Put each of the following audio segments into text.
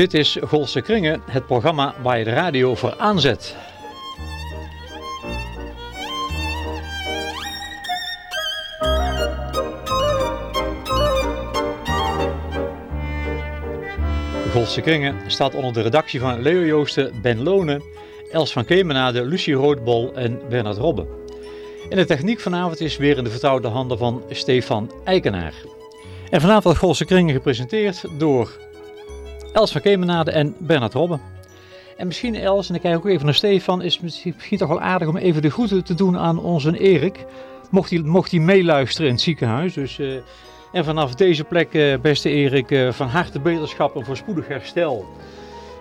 Dit is Golse Kringen, het programma waar je de radio voor aanzet. Golse Kringen staat onder de redactie van Leo Joosten, Ben Lonen, Els van Kemenade, Lucie Roodbol en Bernard Robbe. En de techniek vanavond is weer in de vertrouwde handen van Stefan Eikenaar. En vanavond Golse Kringen gepresenteerd door Els van Kemenade en Bernard Robbe. En misschien Els, en ik kijk ook even naar Stefan, is misschien toch wel aardig om even de groeten te doen aan onze Erik. Mocht hij, mocht hij meeluisteren in het ziekenhuis. Dus, uh, en vanaf deze plek, uh, beste Erik, uh, van harte beterschap en voorspoedig herstel.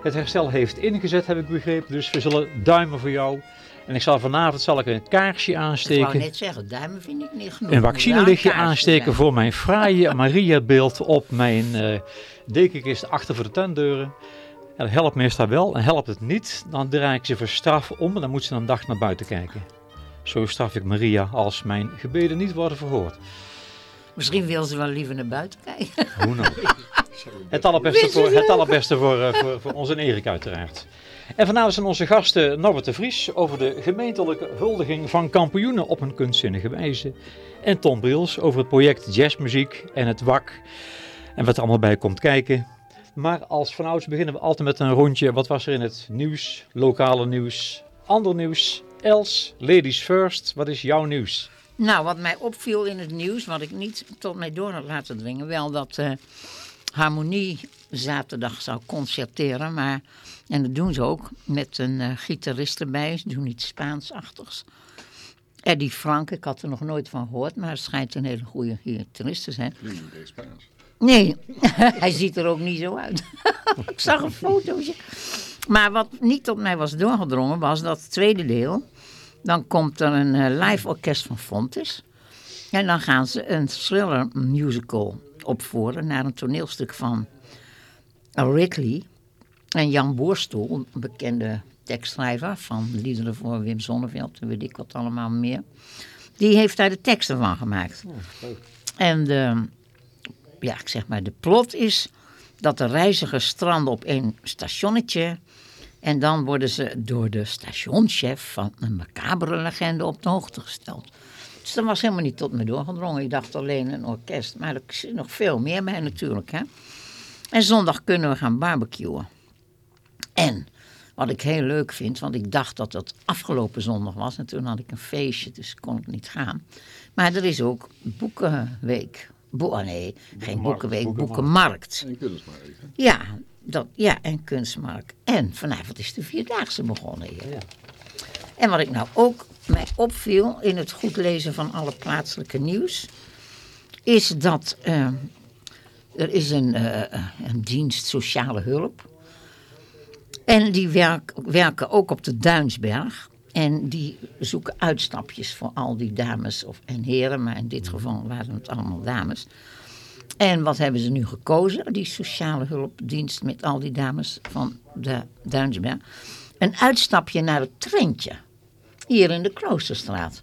Het herstel heeft ingezet, heb ik begrepen. Dus we zullen duimen voor jou. En ik zal vanavond zal ik een kaarsje aansteken. Ik wou net zeggen, duimen vind ik niet genoeg. Een vaccinelichtje aansteken voor mijn fraaie Maria-beeld op mijn uh, dekenkist achter voor de tuindeuren. En dat helpt meestal wel. En helpt het niet, dan draai ik ze voor straf om en dan moet ze een dag naar buiten kijken. Zo straf ik Maria als mijn gebeden niet worden verhoord. Misschien wil ze wel liever naar buiten kijken. Hoe nou? Het allerbeste, voor, het allerbeste voor, uh, voor, voor onze Erik uiteraard. En vanavond zijn onze gasten Norbert de Vries over de gemeentelijke huldiging van kampioenen op een kunstzinnige wijze. En Tom Briels over het project Jazzmuziek en het WAK en wat er allemaal bij komt kijken. Maar als vanouds beginnen we altijd met een rondje. Wat was er in het nieuws, lokale nieuws, ander nieuws? Els, ladies first, wat is jouw nieuws? Nou, wat mij opviel in het nieuws, wat ik niet tot mij door had laten dringen, wel dat uh, Harmonie zaterdag zou concerteren, maar en dat doen ze ook met een uh, gitarist erbij. Ze doen iets Spaansachtigs. Eddie Frank, ik had er nog nooit van gehoord, maar het schijnt een hele goede gitarist te zijn. Nee, Spaans. Nee, hij ziet er ook niet zo uit. ik zag een fotootje. Maar wat niet tot mij was doorgedrongen was dat tweede deel. Dan komt er een uh, live orkest van Fontes. En dan gaan ze een thriller musical opvoeren naar een toneelstuk van Ridley. En Jan Boerstoel, een bekende tekstschrijver van liederen voor Wim Sonneveld en weet ik wat allemaal meer. Die heeft daar de teksten van gemaakt. Oh, en de, ja, ik zeg maar, de plot is dat de reizigers stranden op een stationnetje. En dan worden ze door de stationchef van een macabere legende op de hoogte gesteld. Dus dat was helemaal niet tot me doorgedrongen. Ik dacht alleen een orkest. Maar er zit nog veel meer bij natuurlijk. Hè? En zondag kunnen we gaan barbecuen. En wat ik heel leuk vind, want ik dacht dat dat afgelopen zondag was. En toen had ik een feestje, dus kon ik niet gaan. Maar er is ook Boekenweek. Bo oh nee, geen Boekenweek, Boekenmarkt. En kunstmarkt. Ja, dat, ja, en kunstmarkt. En vanavond is de Vierdaagse begonnen hier. Ja. En wat ik nou ook mij opviel in het goed lezen van alle plaatselijke nieuws... is dat uh, er is een, uh, een dienst sociale hulp en die werk, werken ook op de Duinsberg. En die zoeken uitstapjes voor al die dames of, en heren. Maar in dit geval waren het allemaal dames. En wat hebben ze nu gekozen? Die sociale hulpdienst met al die dames van de Duinsberg. Een uitstapje naar het Trentje. Hier in de Kloosterstraat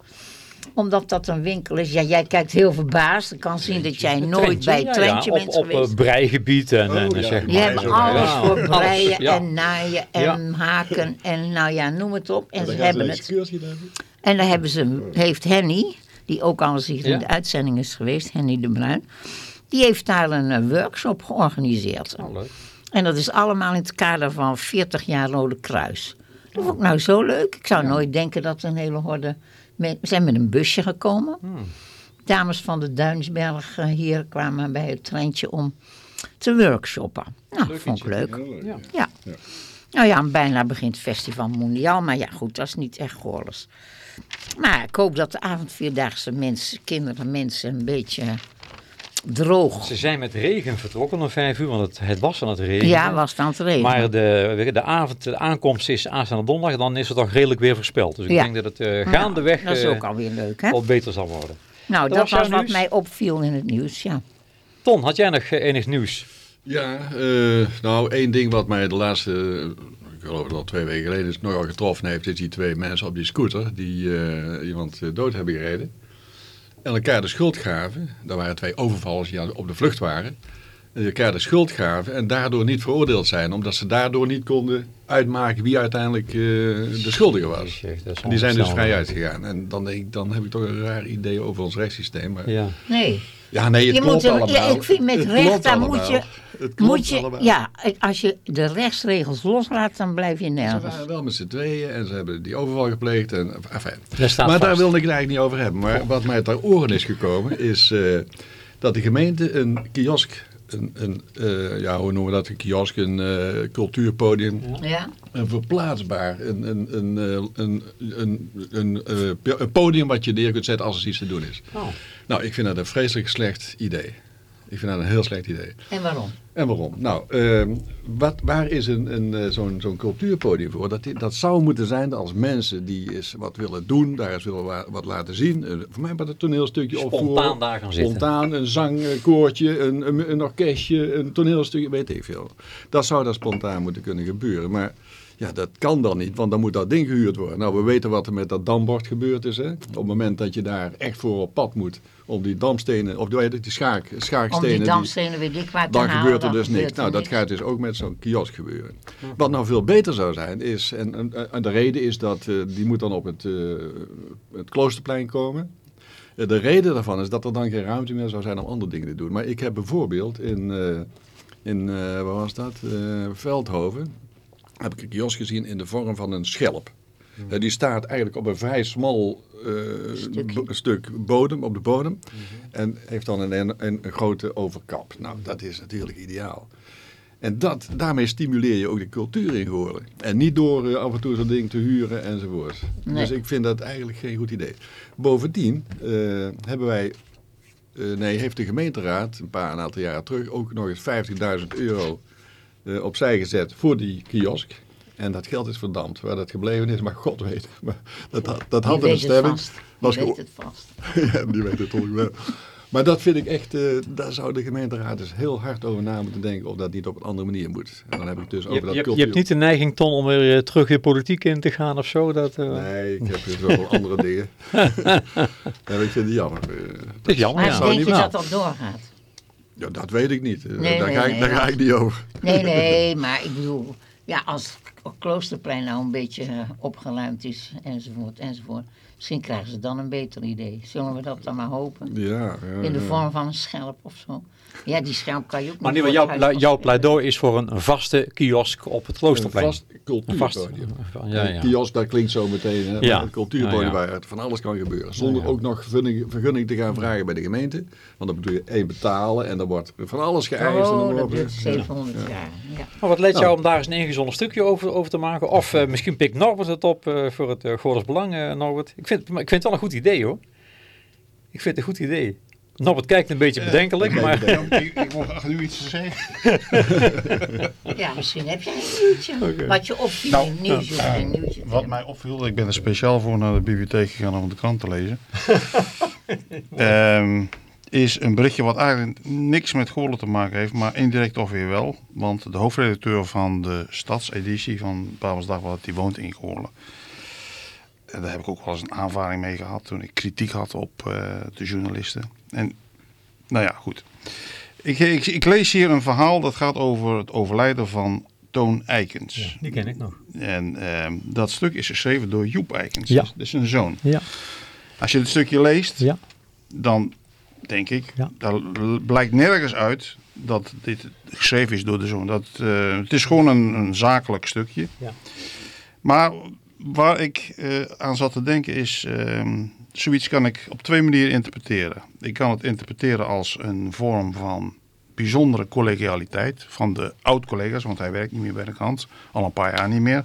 omdat dat een winkel is. Ja, jij kijkt heel verbaasd. Ik kan zien dat jij nooit bij het Trentje ja, bent op, geweest. Op breigebied en, Oh, en ja. zeg maar. Je hebt alles Ja. voor breien en naaien en haken en nou ja, noem het op. En Ja, ze dan hebben het. En daar hebben ze, heeft Henny, die ook al eens hier Ja. in de uitzending is geweest, Henny de Bruin. Die heeft daar een eh, workshop georganiseerd. Oh, leuk. En dat is allemaal in het kader van 40 jaar Rode Kruis. Dat vond ik nou zo leuk. Ik zou nooit denken dat een hele horde... We zijn met een busje gekomen. Hmm. Dames van de Duinsberg eh, hier kwamen bij het treintje om te workshoppen. Nou, Leuk vond ik leuk. Ja. Ja. Nou ja, bijna begint het Festival Mondiaal. Maar ja, goed, dat is niet echt Goorles. Maar ik hoop dat de avondvierdaagse mensen, kinderen, mensen een beetje droog. Ze zijn met regen vertrokken om vijf uur, want het, het was aan het regen. Ja, was het aan het regenen. Maar de, de avond, de aankomst is aanstaande donderdag, dan is het toch redelijk weer voorspeld. Dus ik Ja. denk dat het eh, gaandeweg dat is eh, ook alweer leuk, hè? wel beter zal worden. Nou, Dat dat, was wat nieuws? mij opviel in het nieuws, ja. Ton, had jij nog eh, enig nieuws? Ja, eh, nou één ding wat mij de laatste, ik geloof dat al twee weken geleden is, nogal getroffen heeft, is die twee mensen op die scooter die eh, iemand dood hebben gereden. En elkaar de schuld gaven. Dat waren twee overvallers die aan- op de vlucht waren. Je krijgt een schuldgave en daardoor niet veroordeeld zijn. Omdat ze daardoor niet konden uitmaken wie uiteindelijk eh, de schuldige was. En die zijn dus vrij uitgegaan. En dan, denk ik, dan heb ik toch een raar idee over ons rechtssysteem. Maar, ja. Nee. Nee, het Je klopt moet een- allemaal. ja, ik vind met Het recht, daar moet je- Het klopt Moet je, allemaal. ja, als je de rechtsregels loslaat, dan blijf je Ze nergens. waren wel met z'n tweeën en ze hebben die overval gepleegd. En, enfin. Maar daar wilde ik het eigenlijk niet over hebben. Maar wat mij ter oren is gekomen is eh, dat de gemeente een kiosk, een, een, eh, ja, hoe noemen we dat, een kiosk, een eh, cultuurpodium, Ja? een verplaatsbaar, een, een, een, eh, een, een, een, een podium wat je neer kunt zetten als er iets te doen is. Oh. Nou, ik vind dat een vreselijk slecht idee. Ik vind dat een heel slecht idee. En waarom? En waarom? Nou, ehm, wat, waar is een, een, eh, zo'n zo'n cultuurpodium voor? Dat, dat zou moeten zijn als mensen die eens wat willen doen, daar eens willen wa- wat laten zien. Eh, voor mij wat een toneelstukje Spontaan opvoeren. daar gaan zitten. Spontaan, een zangkoortje, een, een, een orkestje, een toneelstukje, weet ik veel. Dat zou daar spontaan moeten kunnen gebeuren. Maar ja, dat kan dan niet, want dan moet dat ding gehuurd worden. Nou, we weten wat er met dat dambord gebeurd is. Hè? Op het moment dat je daar echt voor op pad moet, om die damstenen, of die schaak, Om schaakstenen... die die- damstenen weet ik waar te dan gebeurt er dus niks. Nou, dat gaat dus ook met zo'n kiosk gebeuren. Wat nou veel beter zou zijn, is, en, en, en de reden is dat, eh, die moet dan op het, eh, het Kloosterplein komen. Eh, de reden daarvan is dat er dan geen ruimte meer zou zijn om andere dingen te doen. Maar ik heb bijvoorbeeld in, in waar was dat, Veldhoven, heb ik een kiosk gezien in de vorm van een schelp. Eh, die staat eigenlijk op een vrij smal eh, bo- stuk bodem, op de bodem. En heeft dan een, een, een grote overkap. Nou, dat is natuurlijk ideaal. En dat, daarmee stimuleer je ook de cultuur in Goorlen. En niet door eh, af en toe zo'n ding te huren enzovoort. Nee. Dus ik vind dat eigenlijk geen goed idee. Bovendien hebben wij, nee, heeft de gemeenteraad een paar een aantal jaren terug ook nog eens 50.000 euro eh, opzij gezet voor die kiosk. En dat geld is verdampt. Waar dat gebleven is, maar God weet. Maar dat, had- dat Die had een weet het stemming. vast. Die Was weet het vast. ja, die weet het toch wel. Maar dat vind ik echt, eh, daar zou de gemeenteraad dus heel hard over na moeten denken of dat niet op een andere manier moet. En dan heb ik dus Je, over je, dat hebt- je cultuur. hebt niet de neiging, Ton, om weer eh, terug de politiek in te gaan of zo? Dat, eh, Nee, ik heb dus wel andere dingen. ik vind het jammer. Het is jammer, Maar ja. denk je dat dat doorgaat? Ja, dat weet ik niet. Nee, daar, nee, ga ik, daar ga ik niet over. Nee, nee, maar ik bedoel, ja, als het Kloosterplein nou een beetje eh, opgeruimd is, enzovoort, enzovoort. Misschien krijgen ze dan een beter idee. Zullen we dat dan maar hopen? Ja, ja, In de vorm van een schelp of zo. Ja, die schelp kan je ook Maar jouw, jouw pleidooi is voor een vaste kiosk op het Kloosterplein. vast Een vast- cultuurpodium. Ja, Een ja. kiosk, dat klinkt zo meteen. Hè, Ja. Een cultuurpodium Ja, ja. waar het van alles kan gebeuren. Zonder Ja, ja. ook nog vergunning, vergunning te gaan vragen bij de gemeente. Want dan moet je één betalen en dan wordt van alles geëist. en dan Oh, dat duurt 700 jaar. Ja. Maar wat leidt Nou. jou om daar eens een ingezonden stukje over, over te maken? Of eh, misschien pikt Norbert het op eh, voor het uh, Belang, eh, Norbert. Ik vind, maar ik vind het wel een goed idee hoor. Ik vind het een goed idee. Norbert kijkt een beetje bedenkelijk, maar... ik, ik mag nu iets te zeggen. ja, misschien heb jij een nieuwtje. Wat je opviel Nou, het of geen nieuwtje. Wat mij opviel, ik ben er speciaal voor naar de bibliotheek gegaan om de krant te lezen. Ehm, is een berichtje wat eigenlijk niks met Goorlen te maken heeft, maar indirect toch weer wel. Want de hoofdredacteur van de stadseditie van Dagblad, die woont in Goorlen. En daar heb ik ook wel eens een aanvaring mee gehad toen ik kritiek had op eh, de journalisten. En nou ja, goed. Ik, ik, ik lees hier een verhaal dat gaat over het overlijden van Toon Eikens. Die ken ik nog. En ehm, dat stuk is geschreven door Joep Eikens. Ja. Dat is een zoon. Ja, Als je het stukje leest, ja. dan denk ik, Ja. daar blijkt nergens uit dat dit geschreven is door de zoon. Dat, eh, het is gewoon een, een zakelijk stukje. Ja. Maar waar ik eh, aan zat te denken is, ehm, zoiets kan ik op twee manieren interpreteren. Ik kan het interpreteren als een vorm van bijzondere collegialiteit van de oud-collega's, want hij werkt niet meer bij de krant, al een paar jaar niet meer.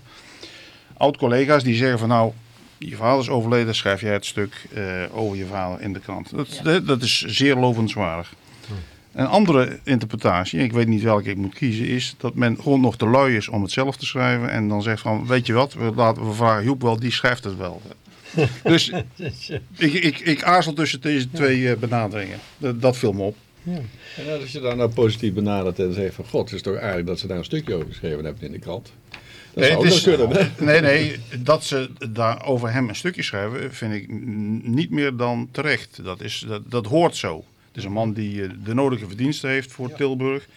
Oud-collega's die zeggen van nou, je vader is overleden, schrijf jij het stuk eh, over je vader in de krant. Dat, dat, dat is zeer lovenswaardig. Een andere interpretatie, ik weet niet welke ik moet kiezen, is dat men gewoon nog te lui is om het zelf te schrijven. En dan zegt van, weet je wat, we, laten, we vragen Joep wel, die schrijft het wel. dus ik, ik, ik aarzel tussen deze twee eh, benaderingen. Dat, dat viel me op. En als je daar nou positief benadert en zegt van god, het is toch aardig dat ze daar een stukje over geschreven hebben in de krant. Dat zou ook het nog is- kunnen. hè? nee, nee, dat ze daar over hem een stukje schrijven, vind ik niet meer dan terecht. Dat, is, dat, dat hoort zo. Het is een man die eh, de nodige verdiensten heeft voor Tilburg.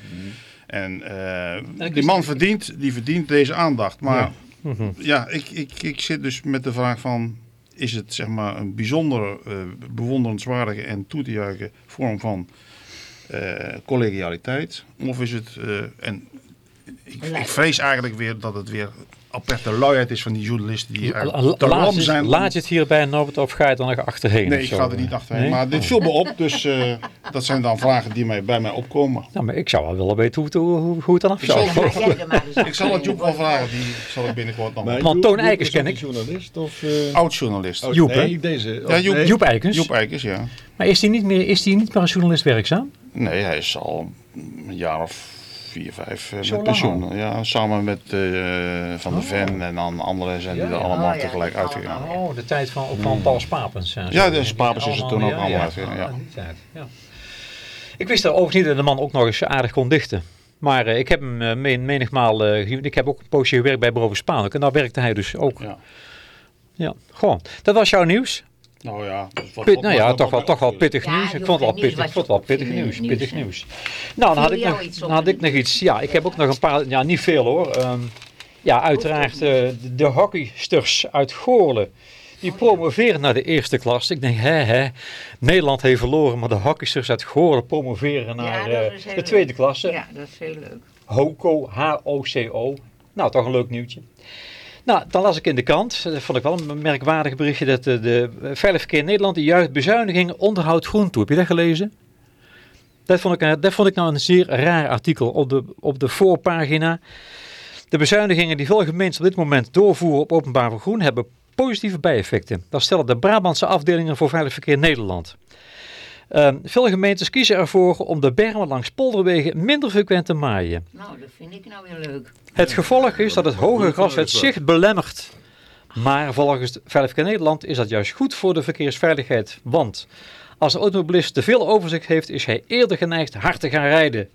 En eh, die man verdient, die verdient deze aandacht. Maar Mhm. ja, ik, ik, ik zit dus met de vraag van... Is het zeg maar een bijzondere, eh, bewonderenswaardige en toe te juichen vorm van eh, collegialiteit? Of is het... eh, en ik, ik vrees eigenlijk weer dat het weer aparte luiheid is van die journalisten die te laat, lam je- zijn. laat je het hierbij, Norbert, of ga je er nog achterheen? Nee, ik zo? ga er niet achterheen. Nee? Maar dit viel me op, dus eh, dat zijn dan vragen die mij, bij mij opkomen. Nou, maar ik zou wel willen weten hoe, het- hoe, hoe het dan af Ik zal- zou. Er eens Ik zal het Joep wel vragen, die zal ik binnenkort nog Maar Want Toon Eikers is ken ik. journalist of... eh, Oud-journalist. oh, Joep, hè? nee, deze. Ja, Joep. nee. Joep Eikens. Joep Eikers, ja. Maar is hij niet meer, is die niet meer als journalist werkzaam? Nee, hij is al een jaar of vier, vijf Zo met pensioen. Ja, samen met eh, Van de Ven en dan anderen zijn die Ja, er allemaal Oh, ja, tegelijk uitgegaan. Oh, de tijd van, ook van Paulus Papens. en zo. Ja, de Papens is er toen ook ja, allemaal ja. uitgegaan, ja. Ja. Ik wist er overigens niet dat de man ook nog eens aardig kon dichten. Maar eh, ik heb hem men- menigmaal eh. Ik heb ook een poosje gewerkt bij Bureau Spaanlijk. En daar werkte hij dus ook. Ja. Ja, gewoon. Dat was jouw nieuws. Nou ja, dus wat- Pit, wat- nou ja, toch wel, toch wel pittig nieuws. Ik vond het wel pittig, vond wel pittig nieuws. nieuws, Pittig nieuws. Nou, dan had ik, nog, iets dan had ik nog iets. Ja, ik heb ook nog een paar, ja niet veel hoor. Ehm, ja, uiteraard eh, de, de hockeysters uit Goorlen. Die promoveren naar de eerste klas. Ik denk, hè, hè, Nederland heeft verloren, maar de hockeysters uit Goorlen promoveren naar dat eh, de tweede leuk. klasse. Ja, dat is heel leuk. HOCO, H-O-C-O. Nou, toch een leuk nieuwtje. Nou, dan las ik in de krant, dat vond ik wel een merkwaardig berichtje, dat de, de Veilig Verkeer Nederland die juicht bezuiniging onderhoud groen toe. Heb je dat gelezen? Dat vond ik, dat vond ik nou een zeer raar artikel op de, op de voorpagina. De bezuinigingen die veel gemeenten op dit moment doorvoeren op openbaar vergroen hebben positieve bijeffecten. Dat stellen de Brabantse afdelingen voor Veilig Verkeer Nederland. Ehm, veel gemeentes kiezen ervoor om de bermen langs polderwegen minder frequent te maaien. Nou, dat vind ik nou weer leuk. Het gevolg is dat het hoge gras het zicht belemmert. Maar volgens de Veilig Verkeer Nederland is dat juist goed voor de verkeersveiligheid. Want als een automobilist te veel overzicht heeft, is hij eerder geneigd hard te gaan rijden.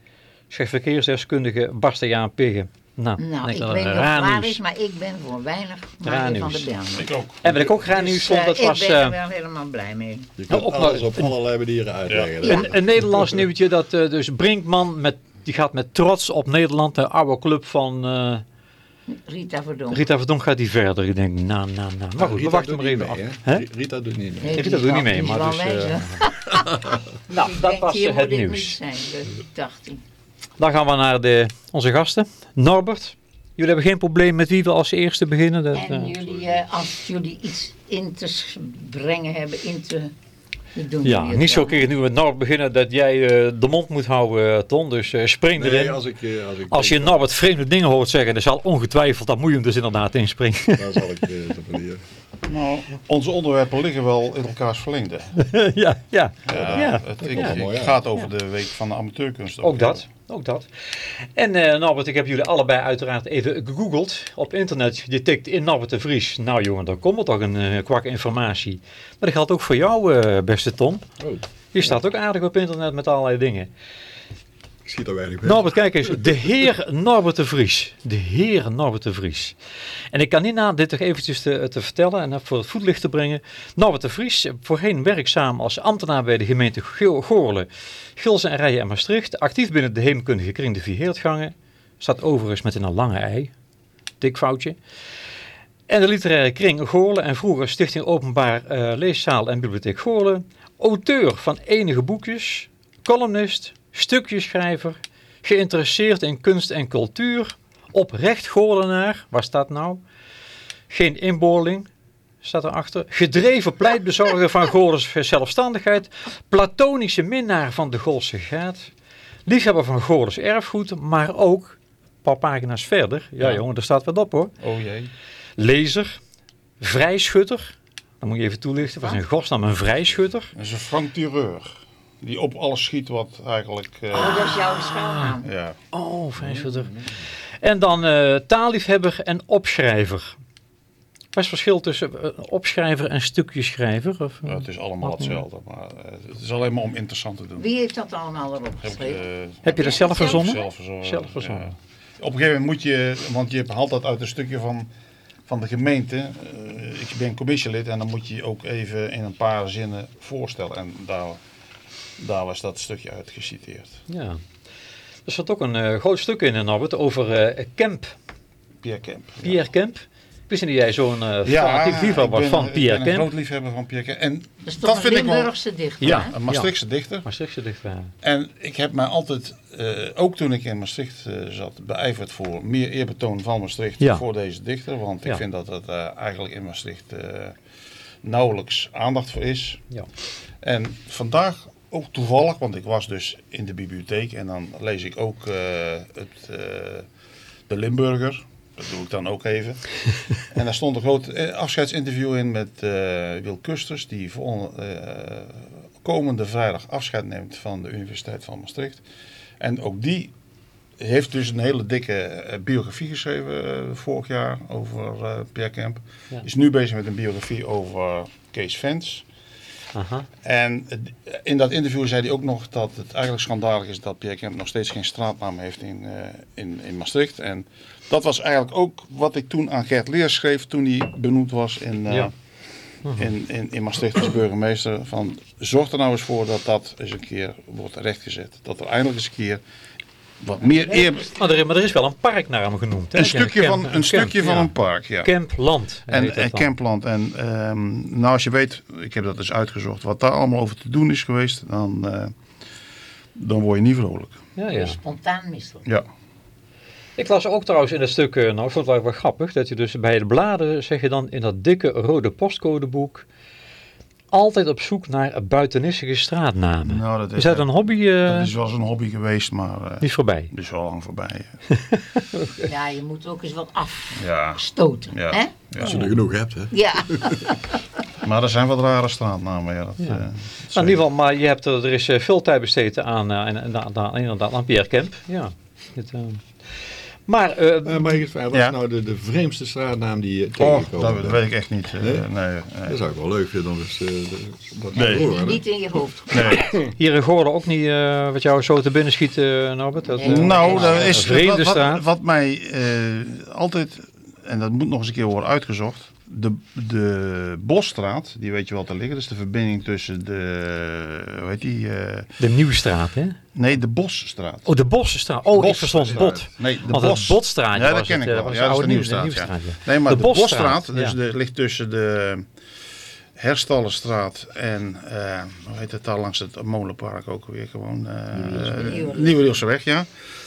Zegt verkeersdeskundige Bastiaan Piggen. Nou, Nou, ik dat weet niet waar is, maar ik ben voor weinig van de bermen. Ik ook. En wat ik ook raar nieuws Dus, vond, eh, dat was ik ben er eh, wel helemaal blij mee. Je kunt op- alles op allerlei manieren uitleggen. Ja. een, een Nederlands nieuwtje dat eh, dus Brinkman met, die gaat met trots op Nederland, de oude club van eh, Rita Verdonk. Rita Verdonk gaat die verder. Ik denk, nou, nou, nou. Maar goed, we wachten maar even af. Hè? Rita doet niet mee. Nee, Rita doet niet mee, maar dus, eh, hè. Nou, dat was hier het ik nieuws. zijn, dat dacht hij. Dan gaan we naar de, onze gasten. Norbert, jullie hebben geen probleem met wie we als eerste beginnen. Dat, En eh, jullie, eh, als jullie iets in te brengen hebben, in te doen. ja, niet zo keer nu met Norbert beginnen dat jij eh, de mond moet houden, Ton. Dus eh, spring erin. Nee, als ik, eh, als ik Als je Norbert vreemde dingen hoort zeggen, dan zal ongetwijfeld, dan moet je hem dus inderdaad inspringen. Dan zal ik eh, op manier. Nou, onze onderwerpen liggen wel in elkaars verlengde. ja, ja. Ja, Ja. Het, ik, Ja, het gaat over de week van de amateurkunst. Ook dat, ook dat. En eh, Norbert, ik heb jullie allebei uiteraard even gegoogeld op internet. Je tikt in Norbert de Vries. Nou jongen, dan komt er toch een eh, kwak informatie. Maar dat geldt ook voor jou, eh, beste Tom. Oh, Je staat ook aardig op internet met allerlei dingen. Zie er weinig bij. Norbert, kijk eens. De heer Norbert de Vries. De heer Norbert de Vries. En ik kan niet na dit toch eventjes te, te vertellen en voor het voetlicht te brengen. Norbert de Vries, voorheen werkzaam als ambtenaar bij de gemeente Go- Goorlen, Gilsen en Rijen en Maastricht. Actief binnen de heemkundige kring de Vierheertgangen. Staat overigens met een lange ei. Dik foutje. En de literaire kring Goorlen en vroeger Stichting Openbaar eh, Leeszaal en Bibliotheek Goorlen. Auteur van enige boekjes, columnist, stukjeschrijver, geïnteresseerd in kunst en cultuur, oprecht Goorlenaar, waar staat nou? Geen inboorling, staat erachter. Gedreven pleitbezorger van Goorles zelfstandigheid, platonische minnaar van de Goolse Gaat, liefhebber van Goorles erfgoed, maar ook, een paar pagina's verder, ja, Ja. jongen, daar staat wat op hoor, Oh jee. lezer, vrijschutter, dan moet je even toelichten, wat is in godsnaam een vrijschutter? Dat is een frank-tireur. Die op alles schiet wat eigenlijk... eh, Oh, dat is jouw schuilnaam. ja. Oh, vrijschutter. En dan eh, taalliefhebber en opschrijver. Wat is het verschil tussen eh, opschrijver en stukjeschrijver? Of, Ja, het is allemaal hetzelfde. Maar eh, het is alleen maar om interessant te doen. Wie heeft dat allemaal erop geschreven? Heb je dat zelf verzonnen? zelf verzonnen. Zelf verzonnen. Ja. Op een gegeven moment moet je, want je haalt dat uit een stukje van, van de gemeente. Eh, ik ben commissielid en dan moet je je ook even in een paar zinnen voorstellen. En daar Daar was dat stukje uit geciteerd. Ja. Er zat ook een eh, groot stuk in, eh, Norbert, over eh Kemp. Pierre Kemp. Pierre Kemp. Ik wist niet dat jij zo'n eh Ja, fanatiek liefhebber was ben- van Pierre Ik ben een Kemp. groot liefhebber van Pierre Kemp. En Dat is dat toch een vind ik wel Limburgse dichter, Ja. hè? een Maastrichtse dichter. Maastrichtse dichter. En ik heb mij altijd, eh, ook toen ik in Maastricht eh, zat, beijverd voor meer eerbetoon van Maastricht Ja. voor deze dichter. Want ik Ja. vind dat er eh, eigenlijk in Maastricht eh, nauwelijks aandacht voor is. Ja. En vandaag ook toevallig, want ik was dus in de bibliotheek en dan lees ik ook eh, het, eh, de Limburger. Dat doe ik dan ook even. en daar stond een groot eh, afscheidsinterview in met Wil Kusters, die voor, komende vrijdag afscheid neemt van de Universiteit van Maastricht. En ook die heeft dus een hele dikke biografie geschreven vorig jaar over Pierre Kemp. Ja. Is nu bezig met een biografie over Kees Vens. Aha. En in dat interview zei hij ook nog dat het eigenlijk schandalig is dat Pierre Kemp nog steeds geen straatnaam heeft in, eh, in, in Maastricht. En dat was eigenlijk ook wat ik toen aan Gert Leers schreef toen hij benoemd was in, eh, Ja. in, in, in Maastricht als burgemeester. Van, zorg er nou eens voor dat dat eens een keer wordt rechtgezet. Dat er eindelijk eens een keer wat meer eer... Maar, er, maar er is wel een park naar hem genoemd. Hè? Een stukje van, een stukje van ja. een park, ja. Kempland. En, dat en. Campland. En ehm, nou, als je weet, ik heb dat eens uitgezocht, wat daar allemaal over te doen is geweest, dan, eh, dan word je niet vrolijk. Ja, ja. Spontaan misselijk. Ja. Ik las ook trouwens in het stuk, eh, nou ik vond het wel, wel grappig, dat je dus bij de bladen, zeg je dan in dat dikke rode postcodeboek, altijd op zoek naar buitenissige straatnamen. Nou, dat is, is dat een hobby? eh, dat is wel eens een hobby geweest, maar eh Niet voorbij. het is wel lang voorbij. Ja, je moet ook eens wat Ja, afstoten. Ja. Hè? ja. Als je er genoeg hebt, hè. Ja. maar er zijn wat rare straatnamen. Ja, dat, Ja. eh, Nou, in ieder geval, maar je hebt, er er is veel tijd besteed aan, eh, aan, aan, aan- inderdaad, aan Pierre Kemp. Ja. Het, maar, eh, Uh, mag ik wat Ja. is nou de, de vreemdste straatnaam die je Oh, tegengekomen dat, weet ik echt niet. eh, Nee? nee, nee, Dat zou ik wel leuk vinden om eens eh, de- dat Nee. te horen. Niet in je hoofd. nee. hier in Goorlen ook niet eh, wat jou zo te binnen schiet, eh, Norbert? Dat, Nee. eh, Nou, dat is vreemde wat, wat, wat mij eh, altijd, en dat moet nog eens een keer worden uitgezocht. De, de Bosstraat, die weet je wel te liggen. Dat is de verbinding tussen de, hoe heet die? eh, De Nieuwstraat, hè? nee, de Bosstraat. Oh, de Bosstraat. Oh, ik Bosstraat. verstond bot. Nee, de Want Bos. Botstraatje Ja, dat ken het, ik eh, wel. was Ja, de dat is de Nieuwstraat. Nieuwstraat, ja. ja. Nee, maar De de, Bosstraat, Bosstraat, dus ja. de, ligt tussen de Herstallenstraat en, eh, hoe heet het daar langs het molenpark ook weer gewoon? eh Nieuwe ja.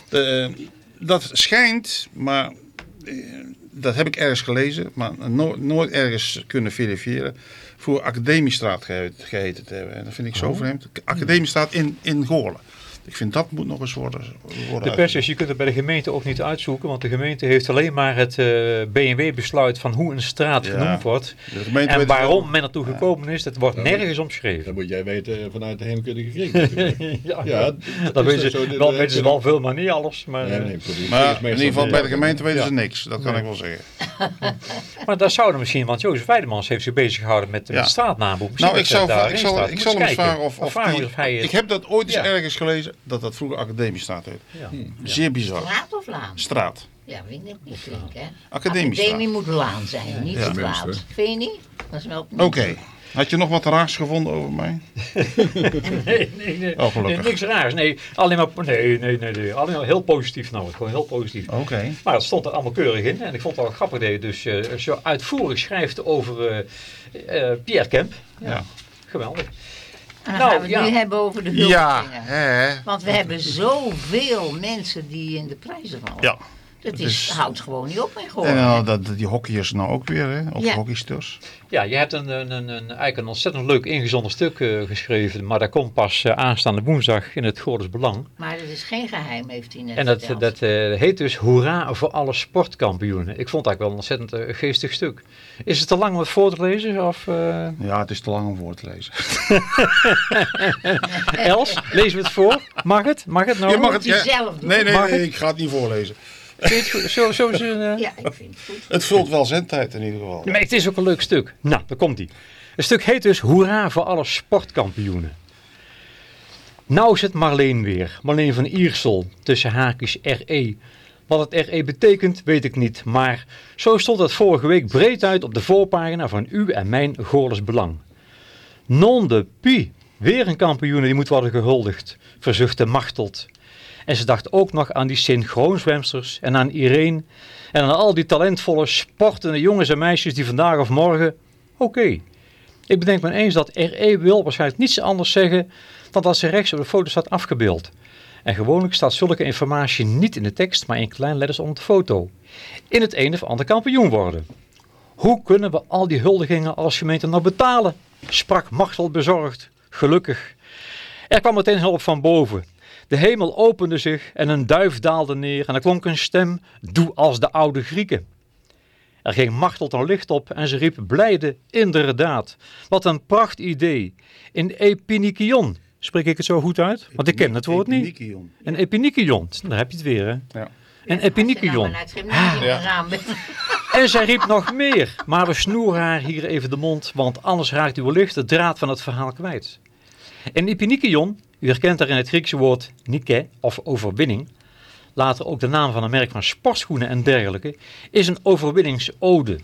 De, dat schijnt, maar eh, dat heb ik ergens gelezen, maar no- nooit ergens kunnen verifiëren, voor Academiestraat gehe- geheten te hebben. En dat vind ik zo Oh. vreemd. Academiestraat in, in Goorlen. Ik vind dat moet nog eens worden, worden De pers is, je kunt het bij de gemeente ook niet uitzoeken, want de gemeente heeft alleen maar het eh BMW-besluit van hoe een straat Ja. genoemd wordt. De gemeente En waarom men ertoe gekomen is, dat wordt nergens omschreven. Dat moet jij weten eh, vanuit de heemkundige kring. Ja, Ja, dat is weten ze de- wel, de- weten ze wel veel, maar niet alles. Maar, Nee, eh, nee, precies. Maar in ieder geval bij de ja. gemeente weten Ja. ze niks. Dat kan Nee. ik wel zeggen. maar dat zouden misschien, want Jozef Weidemans heeft zich bezig gehouden met, Ja. straatnaamboek. Misschien Nou, ik zou, zal, staat. ik zal hem vragen of, of, vragen die- of hij... Ik heb dat ooit eens Ja. ergens gelezen dat dat vroeger Academiestraat heet. ja. Zeer bizar. Straat of laan? Straat. Ja, vind ik niet flink, hè? Academiestraat. Academie moet laan zijn, niet Ja. straat. Vind je niet? Dat is wel Oké. Had je nog wat raars gevonden over mij? Nee, nee, nee. Oh, gelukkig. Nee, niks raars. Nee, alleen maar, nee, nee, nee, nee. Alleen maar heel positief nou. Gewoon heel positief. Oké. Maar het stond er allemaal keurig in. En ik vond het wel grappig dat je dus eh, zo uitvoerig schrijft over eh, eh, Pierre Kemp. Ja, Ja. Geweldig. En dan Nou, gaan we het ja. nu hebben over de Ja, hulpdingen. hè. Want we hebben zoveel mensen die in de prijzen vallen. Ja. Dat is, Dus- houdt gewoon niet op in En nou, dat, die hockeyers nou ook weer, hè? Of Ja. hockeysters. Ja, je hebt een, een, een, een, eigenlijk een ontzettend leuk ingezonden stuk eh, geschreven. Maar dat komt pas eh, aanstaande woensdag in het Goordes Belang. Maar dat is geen geheim, heeft hij net En dat, verteld. dat eh, heet dus Hoera voor alle sportkampioenen. Ik vond het eigenlijk wel een ontzettend eh, geestig stuk. Is het te lang om het voor te lezen? Of, eh, Ja, het is te lang om voor te lezen. Els, lezen we het voor? Mag het? Mag het nou? Je mag het, ja. zelf doen. Nee, nee, ik ga het niet voorlezen. Vind je het goed? Zo, zo is eh, Ja, ik vind het goed. Het vult wel zendtijd in ieder geval. Maar het is ook een leuk stuk. Nou, daar komt ie. Het stuk heet dus Hoera voor alle sportkampioenen. Nou is het Marleen weer. Marleen van Iersel, tussen haakjes RE. Wat het RE betekent, weet ik niet. Maar zo stond het vorige week breed uit op de voorpagina van u en mijn Goorles Belang. Non de pi, Weer een kampioen die moet worden gehuldigd, verzuchtte Machteld. En ze dacht ook nog aan die synchroonzwemsters en aan Irene en aan al die talentvolle sportende jongens en meisjes die vandaag of morgen... Oké, ik bedenk me eens dat R.E. wil waarschijnlijk niets anders zeggen dan dat ze rechts op de foto staat afgebeeld. En gewoonlijk staat zulke informatie niet in de tekst, maar in kleine letters onder de foto. In het een of ander kampioen worden. Hoe kunnen we al die huldigingen als gemeente nog betalen? Sprak Machtel bezorgd. Gelukkig. Er kwam meteen hulp van boven. De hemel opende zich en een duif daalde neer en er klonk een stem, doe als de oude Grieken. Er ging Machteld een licht op en ze riep blijde, inderdaad. Wat een pracht idee. In Epinikion. Spreek ik het zo goed uit? Want ik ken het woord niet. Epinikion. Een Epinikion. Daar heb je het weer, hè? Ja. Een Epinikion. Ja. En zij riep nog meer, maar we snoeren haar hier even de mond, want anders raakt u wellicht de draad van het verhaal kwijt. En Epinikion, u herkent daar in het Griekse woord Nike of overwinning, later ook de naam van een merk van sportschoenen en dergelijke, is een overwinningsode.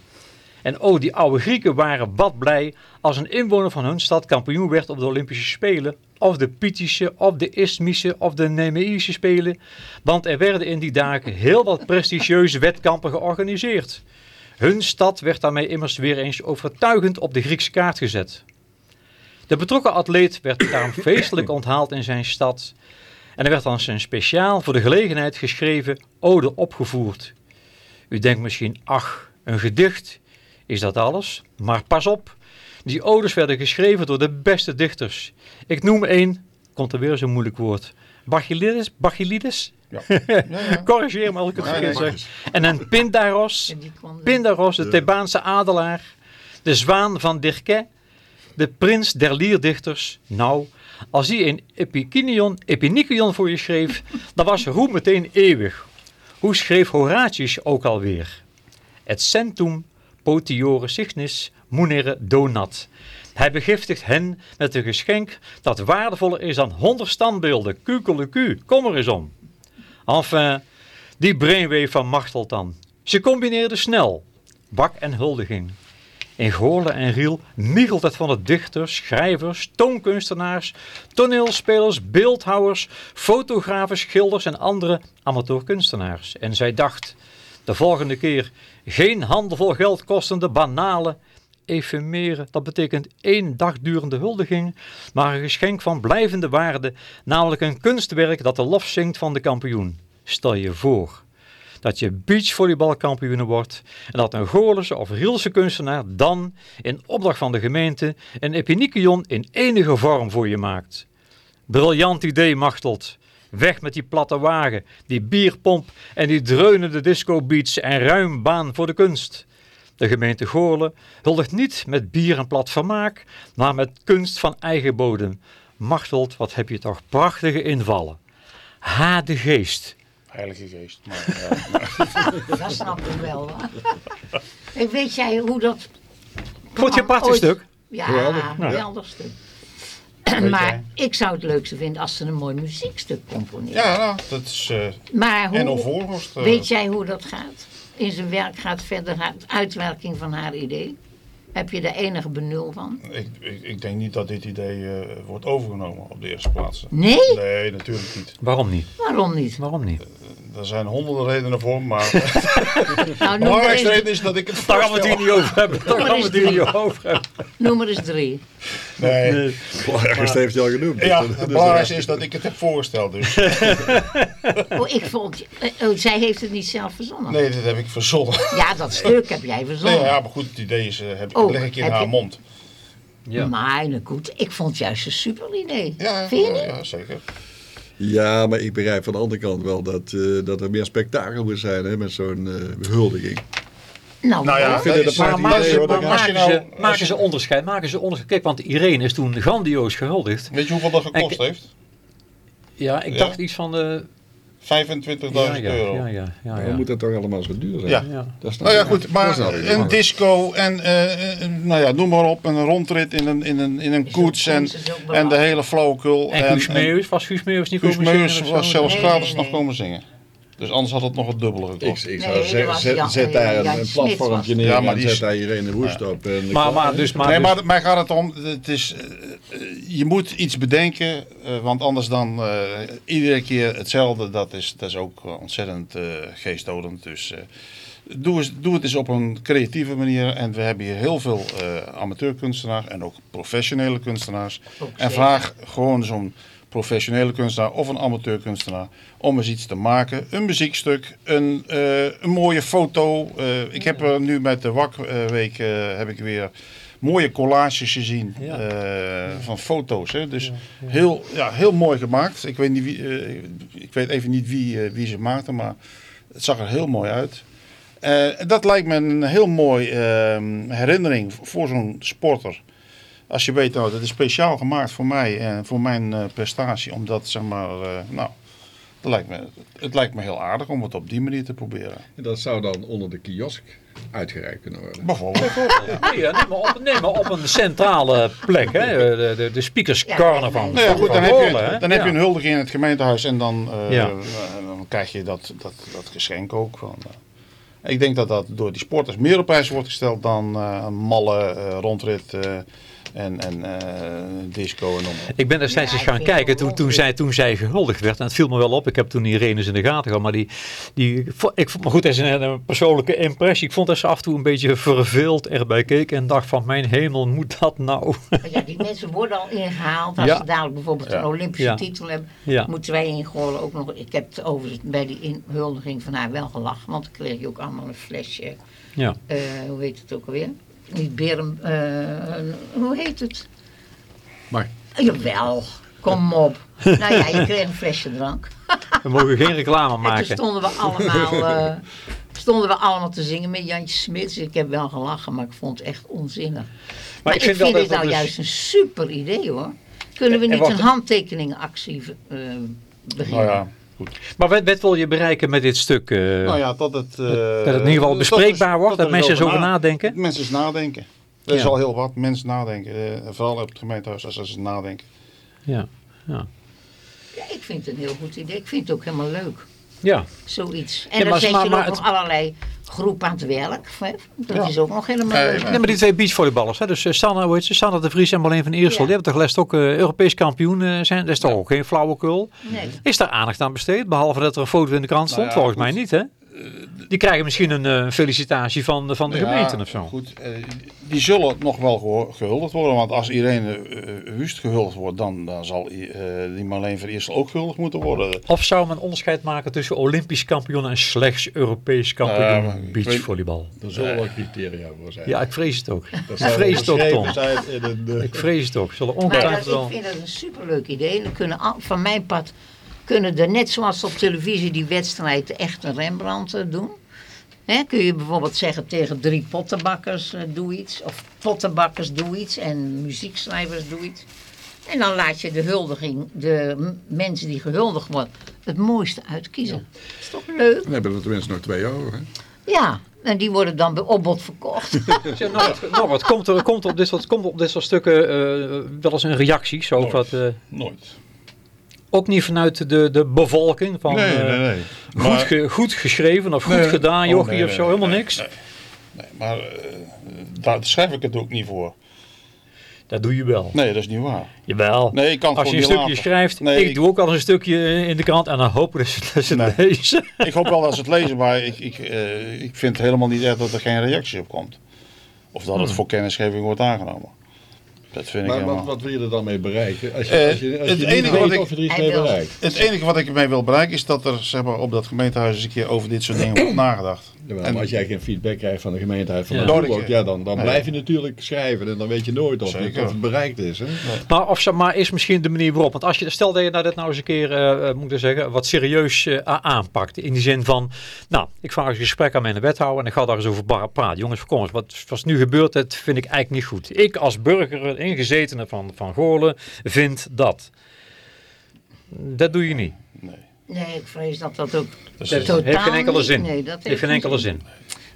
En oh, die oude Grieken waren badblij als een inwoner van hun stad kampioen werd op de Olympische Spelen, of de Pythische, of de Isthmische, of de Nemeïsche Spelen, want er werden in die dagen heel wat prestigieuze wedkampen georganiseerd. Hun stad werd daarmee immers weer eens overtuigend op de Griekse kaart gezet. De betrokken atleet werd daarom feestelijk onthaald in zijn stad. En er werd dan een speciaal voor de gelegenheid geschreven ode opgevoerd. U denkt misschien, ach, een gedicht, is dat alles? Maar pas op, die odes werden geschreven door de beste dichters. Ik noem één, komt er weer zo'n moeilijk woord. Bachylides? Bachylides? Ja. Ja, ja. Corrigeer me als ik het verkeerd zeg. En een Pindaros, Pindaros, de Thebaanse adelaar, de zwaan van Dirke, de prins der lierdichters. Nou, als die een Epikinion, Epinikion voor je schreef, dan was roem meteen eeuwig. Hoe schreef Horatius ook alweer? Et centum potiore signis munere donat. Hij begiftigt hen met een geschenk dat waardevoller is dan honderd standbeelden. Kukeleku, kom er eens om. Enfin, die brainwave van Machteld dan. Ze combineerde snel bak en huldiging. In Goorlen en Riel miegelt het van de dichters, schrijvers, toonkunstenaars, toneelspelers, beeldhouwers, fotografen, schilders en andere amateurkunstenaars. En zij dacht, de volgende keer geen handenvol geld kostende banale efemere, dat betekent één dag durende huldiging, maar een geschenk van blijvende waarde, namelijk een kunstwerk dat de lof zingt van de kampioen. Stel je voor dat je beachvolleybalkampioen wordt en dat een Goorlense of Rielse kunstenaar dan, in opdracht van de gemeente, een epinikion in enige vorm voor je maakt. Briljant idee, Machteld. Weg met die platte wagen, die bierpomp en die dreunende discobeats en ruim baan voor de kunst. De gemeente Goorlen huldigt niet met bier en plat vermaak, maar met kunst van eigen bodem. Machteld, wat heb je toch prachtige invallen. Ha de geest. Heilige geest. Maar, ja. Dat snap ik wel. hoor. En weet jij hoe dat... Vond je een prachtig ooit- stuk? Ja, Geweldig. geweldig stuk. maar ik zou het leukste vinden als ze een mooi muziekstuk componeren. ja, nou, dat is... eh Maar en hoe, of voorhost. eh, weet jij hoe dat gaat? In zijn werk gaat verder haar uitwerking van haar idee? Heb je daar enige benul van? ik, ik, ik denk niet dat dit idee eh, wordt overgenomen op de eerste plaats. Nee? Nee, natuurlijk niet. Waarom niet? Waarom niet? Waarom niet? Er zijn honderden redenen voor, maar Nou, de belangrijkste eens, reden is dat ik het Daar gaan we het niet over hebben. Daar maar gaan we het hier niet drie. over hebben. noem er eens drie. Nee. Nee. Belangrijkste heeft hij al genoemd. Ja, Dus, het belangrijkste is dat ik het heb voorgesteld. Dus Oh, ik vond, eh, oh, zij heeft het niet zelf verzonnen. nee, dit heb ik verzonnen. Ja, dat stuk heb jij Nee, verzonnen. ja, maar goed, het idee is, eh, heb, Oh, leg ik in heb haar je- mond. Ja. Maar goed, ik vond het juist een super idee. Ja, Vind je niet? ja, zeker. Ja, maar ik begrijp van de andere kant wel dat, eh, dat er meer spektakel moet zijn hè, met zo'n eh, huldiging. Nou, Nou ja, vind dat Maar maken idee, ze, hoor, maar maken, nou- ze, als maken je- ze onderscheid? Maken ze onderscheid? Kijk, want Irene is toen grandioos gehuldigd. Weet je hoeveel dat gekost En- heeft? Ja, ik Ja. dacht iets van de... 25.000 Ja, ja, euro. ja, ja, ja, Dan moet dat toch allemaal zo duur zijn? Ja. Dat Nou ja, goed, maar een disco en, eh, eh, nou ja, noem maar op, een rondrit in een, in een, in een koets en, en de hele flauwekul. En Guus Meeuwis, was Guus Meeuwis niet Guus komen zingen Meeuwis of zo? was zelfs Nee, gratis nee, nog komen zingen. Dus anders had het nog het dubbele gekost. Ik, ik Nee, zou was zet, daar een, platformje neer Ja, maar en die zet is- daar Irene Woest op. En Maar, maar, dus, maar, nee, dus- maar mij gaat het om, het is, eh, je moet iets bedenken, eh, want anders dan eh, iedere keer hetzelfde, dat is, dat is ook ontzettend eh geestdodend. Dus eh, doe, eens, doe het eens op een creatieve manier. En we hebben hier heel veel eh amateurkunstenaars en ook professionele kunstenaars. Ook En vraag gewoon zo'n professionele kunstenaar of een amateurkunstenaar om eens iets te maken. Een muziekstuk, een, eh, een mooie foto. Eh, ik heb er nu met de WAK-week eh, heb ik weer mooie collages gezien Ja. van foto's. Hè? Dus Heel, ja, heel mooi gemaakt. Ik weet, niet wie, ik weet even niet wie, wie ze maakte, maar het zag er heel mooi uit. Dat lijkt me een heel mooi ehm, herinnering voor zo'n sporter. Als je weet, nou, dat is speciaal gemaakt voor mij en voor mijn eh, prestatie. Omdat, zeg maar, eh, nou, dat lijkt me, het lijkt me heel aardig om het op die manier te proberen. Dat zou dan onder de kiosk uitgereikt kunnen worden. Bijvoorbeeld. Nee, ja, nee, maar op, nee, maar op een centrale plek, hè? De, de, de speakers Ja, corner van, Nou ja, goed, dan heb je, dan heb je een huldiging in het gemeentehuis en dan, eh, Ja. dan krijg je dat, dat, dat geschenk ook. Van, eh. ik denk dat dat door die sporters meer op prijs wordt gesteld dan eh, een malle rondrit eh, en, en eh, disco en om. Ik ben destijds Ja, eens gaan kijken toen, toen, zij, toen zij gehuldigd werd. En het viel me wel op. Ik heb toen die Renes in de gaten gehad. Maar die, die, ik vond, maar goed, dat is een, een persoonlijke impressie. Ik vond dat ze af en toe een beetje verveeld erbij keek. En dacht van, mijn hemel, moet dat nou? Ja, die mensen worden al ingehaald. Als Ja. ze dadelijk bijvoorbeeld Ja. een Olympische Ja. titel hebben, Ja. moeten wij in Goorlen ook nog. Ik heb het overigens bij die inhuldiging van haar wel gelachen, want dan kreeg je ook allemaal een flesje. Ja. eh, hoe heet het ook alweer? Niet Berm, eh, hoe heet het? Maar Jawel, kom op. nou ja, je kreeg een flesje drank. We mogen geen reclame En toen maken. stonden we allemaal, eh, stonden we allemaal te zingen met Jantje Smits. Ik heb wel gelachen, maar ik vond het echt onzinnig. Maar, ik vind, wel dat dit nou dat dus- juist een super idee hoor. Kunnen we niet wacht- een handtekeningenactie eh beginnen? Nou ja, goed. Maar wat, wat wil je bereiken met dit stuk? eh, Nou ja, dat het, eh, dat het in ieder geval dat bespreekbaar wordt, dat mensen eens over nadenken? Dat mensen eens nadenken. Dat is al heel wat, mensen nadenken. Eh, vooral op het gemeentehuis als ze eens nadenken. Ja. Ja. Ja, ik vind het een heel goed idee. Ik vind het ook helemaal leuk. ja. Zoiets. En Ja, dan zet je maar het- nog allerlei groepen aan het werk. hè. Dat Ja. is ook nog helemaal leuk. Nee, maar die twee beachvolleyballers, hè? dus eh, Sanne, hoe heet ze? Sanne de Vries en Marleen van Eersel, Ja. die hebben toch les ook eh, Europees kampioen eh, zijn? Dat is toch ook geen flauwekul? Nee. Is daar aandacht aan besteed, behalve dat er een foto in de krant stond? ja, Volgens goed. mij niet, hè? Die krijgen misschien een eh, felicitatie van, van de Ja, gemeente of zo. Goed, eh, die zullen nog wel gehuldigd worden. Want als Irene eh Wust gehuldigd wordt, dan, dan zal eh, die Marleen van Eersel ook gehuldigd moeten worden. Of zou men onderscheid maken tussen Olympisch kampioen en slechts Europees kampioen Ja, maar ik beachvolleybal? er zullen wel criteria voor zijn. Ja, ik vrees het ook. dat Ik vrees het ook, Tom. een, eh, Ik vrees het ook. Zullen Maar ongetwijfeld dat, wel... ik vind dat een superleuk idee. Dan kunnen al- van mijn pad kunnen er net zoals op televisie die wedstrijd de echte Rembrandt eh, doen. Hè, kun je bijvoorbeeld zeggen tegen drie pottenbakkers eh, doe iets. Of pottenbakkers doe iets. En muziekschrijvers doe iets. En dan laat je de huldiging, de mensen die gehuldigd worden, het mooiste uitkiezen. Dat is toch leuk? Dan hebben we er tenminste nog twee over. Hè? Ja, en die worden dan bij opbod verkocht. Norbert, Norbert, komt er komt op dit soort, komt op dit soort stukken eh, wel eens een reactie? Zo Nooit. wat, eh, Nooit. Ook niet vanuit de, de bevolking? Van, nee, eh, nee, nee. Goed, Maar- ge- goed geschreven of goed gedaan, Oh, jochie of zo? Helemaal niks? Nee, maar eh, daar schrijf ik het ook niet voor. Dat doe je wel. Nee, dat is niet waar. Jawel. Nee, ik kan Als je een stukje laten. schrijft, Nee, ik, ik- doe ook al een stukje in de krant en dan hoop ik dat ze, het Nee. lezen. Ik hoop wel dat ze het lezen, maar ik, ik, eh, ik vind het helemaal niet erg dat er geen reactie op komt. Of dat Hmm. het voor kennisgeving wordt aangenomen. Dat vind ik Maar helemaal... wat, wat wil je er dan mee bereiken? Als je, als je, als het je enige wat ik- mee. Het enige wat ik ermee wil bereiken is dat er zeg maar, op dat gemeentehuis eens een keer over dit soort dingen wordt nagedacht. Ja, maar En- als jij geen feedback krijgt van de gemeentehuis van Ja. de ja, dan, dan blijf je natuurlijk schrijven en dan weet je nooit of, het, Zeker. of het bereikt is. Hè? Maar, of, ze- maar is misschien de manier waarop. Want als je, stel dat je nou dit nou eens een keer, eh, eh, moet ik zeggen, wat serieus eh, aanpakt. In die zin van, nou, ik vraag eens een gesprek aan mijn wethouder en ik ga daar eens over praten. Jongens, kom eens, wat, wat nu gebeurt, dat vind ik eigenlijk niet goed. Ik als burger, ingezetene van, van Goorlen, vind dat. Dat doe je niet. Nee. Ik vrees dat dat ook Dus Dat totaal heeft geen enkele niet- zin. Nee, dat heeft geen enkele zin.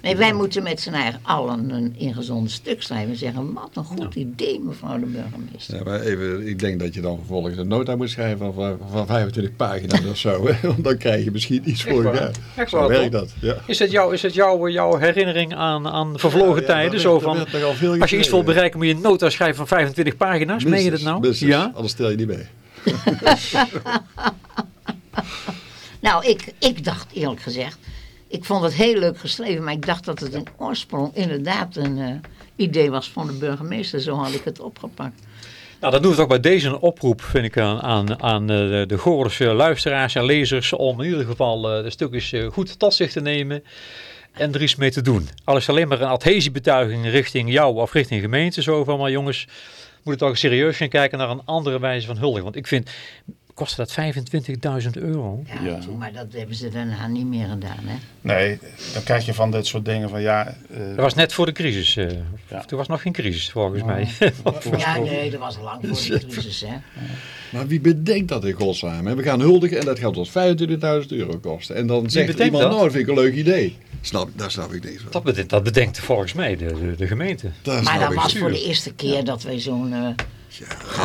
Nee, wij moeten met z'n eigen allen een ingezonden stuk schrijven en zeggen, wat een goed idee mevrouw de burgemeester. Ja, maar even, ik denk dat je dan vervolgens een nota moet schrijven van, van 25 pagina's of zo. hè. Want dan krijg je misschien iets voor elkaar. Echt Zo waar, werkt dat. Ja. Is het, jou, is het jou, jouw herinnering aan, aan vervlogen Ja, tijden? Zo van, als je iets wil bereiken moet je een nota schrijven van 25 pagina's. Meen je dat nou? Minstens, Ja? Anders stel je niet mee. Nou, ik, ik dacht eerlijk gezegd, ik vond het heel leuk geschreven, maar ik dacht dat het in oorsprong inderdaad een eh, idee was van de burgemeester. Zo had ik het opgepakt. Nou, dat doen we toch bij deze een oproep, vind ik, aan, aan, eh, de, de Goorse luisteraars en lezers om in ieder geval eh, de stukjes eh, goed tot zich te nemen en er iets mee te doen. Al is alleen maar een adhesiebetuiging richting jou of richting gemeente, zo van, maar jongens, moet het toch serieus gaan kijken naar een andere wijze van huldiging. Want ik vind, kostte dat 25.000 euro? Ja, maar dat hebben ze daarna niet meer gedaan. Hè? Nee, dan krijg je van dit soort dingen van ja... eh, Dat was net voor de crisis. eh. Ja. Toen was nog geen crisis, volgens mij. Ja, nee, dat was lang voor de crisis. Hè? Maar wie bedenkt dat in godsnaam? hè? We gaan huldigen en dat gaat ons 25.000 euro kosten. En dan zegt iemand, dat? nou dat vind ik een leuk idee. Snap, daar snap ik niks van. Dat bedenkt, dat bedenkt volgens mij de, de, de gemeente. Daar Maar dat was voor de eerste keer dat wij zo'n... eh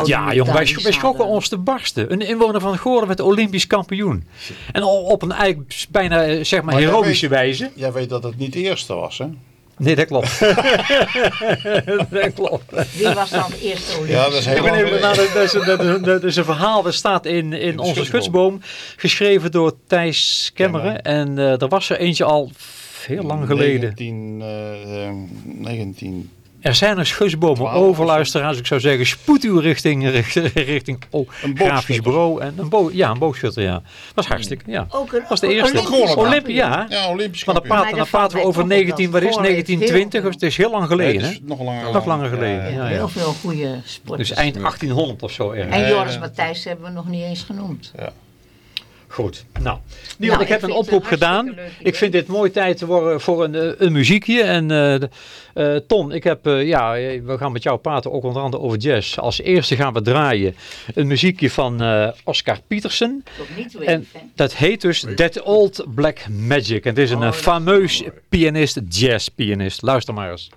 Ja, jongen, wij, wij schrokken hadden. ons te barsten. Een inwoner van Goorlen werd Olympisch kampioen. En al op een eigenlijk bijna, eh, zeg maar, Maar jij heroïsche weet- wijze. Jij weet dat het niet de eerste was, hè? Nee, dat klopt. dat klopt. Wie was dan de eerste Olympisch? Ja, dat is Ik ben even, nou, dat, is, dat, is- dat is een verhaal dat staat in, in onze Schutsboom. schutsboom. Geschreven door Thijs Kemmeren. En eh, er was er eentje al heel lang geleden. 19, eh, eh, 19 Er zijn er schutsbomen Twaalf over, of zo. luisteraars. Ik zou zeggen, spoed u richting, richting, richting oh, Een grafisch boogschutter. bureau. En een bo ja, een boogschutter, ja. was hartstikke, ja. Ook een was de eerste. Olympisch ja. Ja, Olympisch Maar dan, praten, Maar dan dat praten we over mij op 19, dat wat is Goorlen heeft 1920? heel Het is heel lang Nee, geleden, het hè? is nog langer. Nog langer geleden, ja, ja. Heel veel goede sporters. Dus eind 1800 of zo ergens. En Joris Matthijs hebben we nog niet eens genoemd. Ja. Goed. Nou, Nou, ik heb een oproep gedaan. Ik vind dit mooi tijd te worden voor een, eh, een muziekje. En eh, Ton, ik heb, ja, we gaan met jou praten ook onder andere over jazz. Als eerste gaan we draaien een muziekje van Oscar Peterson. Niet En dat heet dus That Old Black Magic. En het is een Oh, fameus pianist, jazzpianist. Luister maar eens.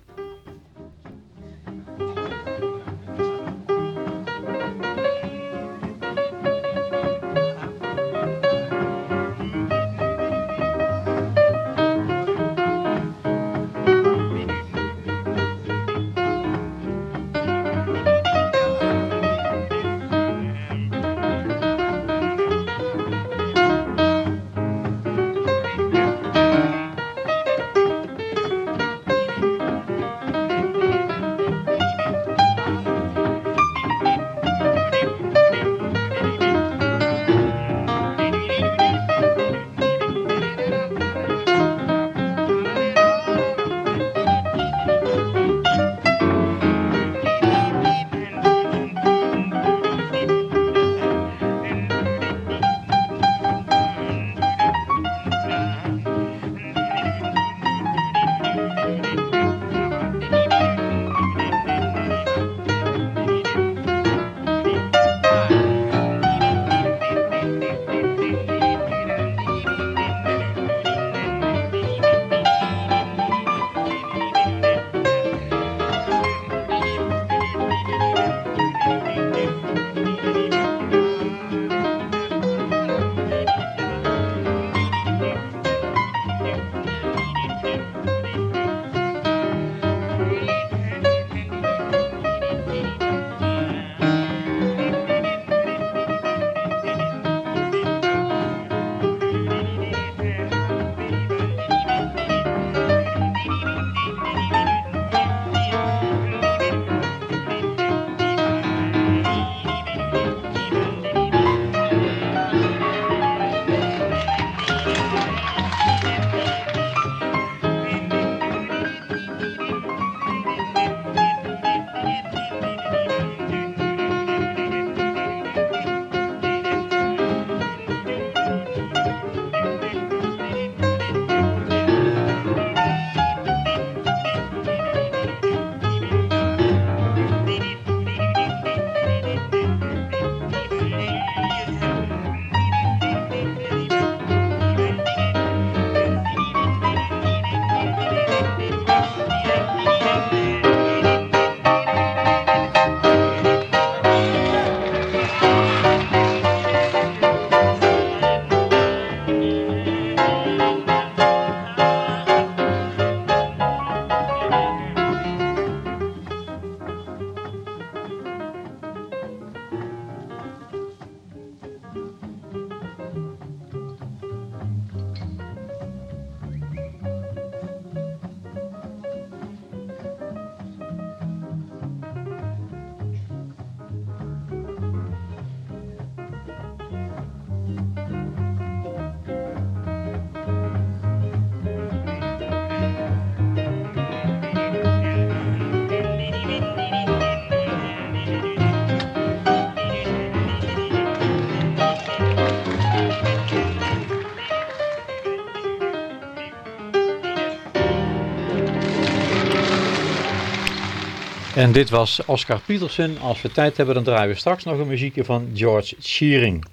En dit was Oscar Peterson. Als we tijd hebben, dan draaien we straks nog een muziekje van George Shearing.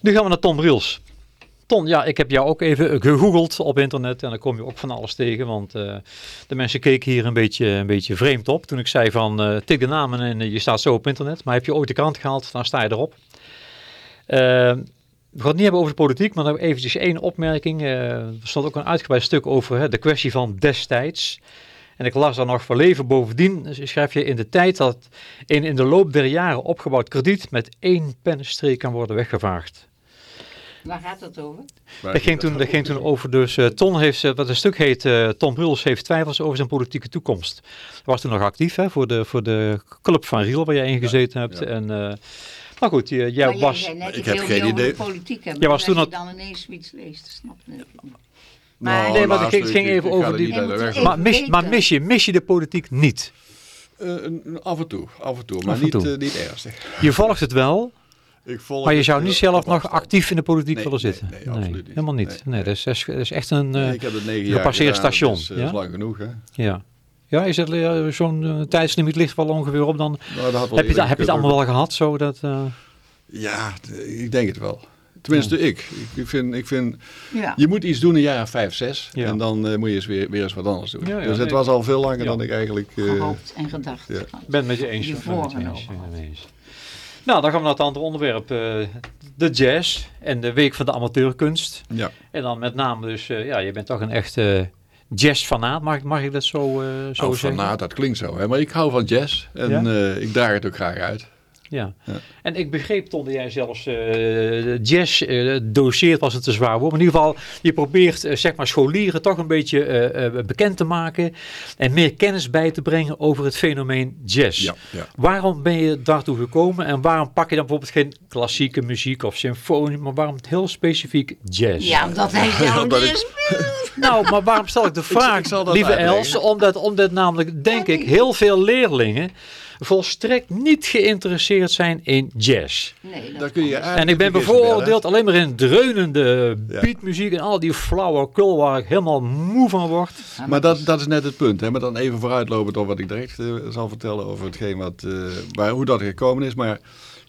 Nu gaan we naar Tom Briels. Ton, ja, ik heb jou ook even gegoogeld op internet en dan kom je ook van alles tegen. Want uh, de mensen keken hier een beetje, een beetje vreemd op. Toen ik zei van uh, tik de namen en uh, je staat zo op internet. Maar heb je ooit de krant gehaald, dan sta je erop. we gaan het niet hebben over de politiek, maar dan eventjes één opmerking. er stond ook een uitgebreid stuk over hè, de kwestie van destijds. En ik las dan nog voor leven bovendien, schrijf je in de tijd dat een in de loop der jaren opgebouwd krediet met één pennenstreek kan worden weggevaagd. Waar gaat het over? Dat ging, toen, dat ging toen over, dus uh, Ton heeft, wat een stuk heet, uh, Tom Bruls heeft twijfels over zijn politieke toekomst. Hij was toen nog actief hè, voor, de, voor de club van Riel waar jij in gezeten ja, hebt. Ja. En, uh, maar goed, jij, jij maar was... Jij, ik heb geen idee. politiek hebben, jij was toen je dan ineens zoiets leest, snap niet. Maar, nee, maar het ging, ging even over die... Maar, mis, maar mis, je, mis je de politiek niet? Uh, af en toe, af en toe, maar en niet, toe. uh, niet ernstig. Je volgt het wel, ik volg maar je zou niet zelf nog afstand. actief in de politiek Nee, willen nee, zitten. nee, absoluut niet. helemaal niet. Nee, Nee, nee. dat, is, dat is echt een Nee, uh, ik heb het negen jaar gepasseerd gedaan, station. dus, uh, ja? dat is lang genoeg, hè? Ja. Ja, is het uh, zo'n uh, tijdslimiet ligt wel ongeveer op dan? Nou, dat had wel Heb je, heb je het allemaal wel gehad zo dat... uh, Ja, ik denk het wel. Tenminste, ik. ik. Ik vind, ik vind, Ja. je moet iets doen in een jaar 5, 6. Ja. En dan uh, moet je eens weer, weer eens wat anders doen. Ja, ja, dus het nee. was al veel langer Ja. dan ik eigenlijk... uh, Gehoopt en gedacht. ja. had. ben het met je eens. Je Ik ben het met je eens, ik. Nou, dan gaan we naar het andere onderwerp. eh, de jazz en de Week van de Amateurkunst. ja. En dan met name dus, eh, ja, je bent toch een echte jazzfanaat, mag, ik- mag ik dat zo, eh zo Oh, zeggen? fanaat, dat klinkt zo. Hè? Maar ik hou van jazz. En Ja? eh, ik draag het ook graag uit. Ja. Ja. En ik begreep, Ton, dat jij zelfs eh, jazz eh, doseert, was het te zwaar woord. Maar in ieder geval, je probeert eh, zeg maar scholieren toch een beetje eh, eh, bekend te maken. En meer kennis bij te brengen over het fenomeen jazz. Ja, ja. Waarom ben je daartoe gekomen en waarom pak je dan bijvoorbeeld geen klassieke muziek of symfonie, maar waarom heel specifiek jazz? Ja, omdat hij is. Nou, maar waarom stel ik de vraag, ik zal dat lieve. Els? Omdat, omdat namelijk, denk ik, heel veel leerlingen volstrekt niet geïnteresseerd zijn in jazz. Nee, dat Daar kun je En ik ben bevooroordeeld alleen maar in dreunende Ja. beatmuziek en al die flauwekul waar ik helemaal moe van word. Ja, Maar dat, is- dat is net het punt. Hè? Maar dan even vooruitlopend op wat ik direct eh, zal vertellen over hetgeen wat, eh, waar, hoe dat gekomen is. Maar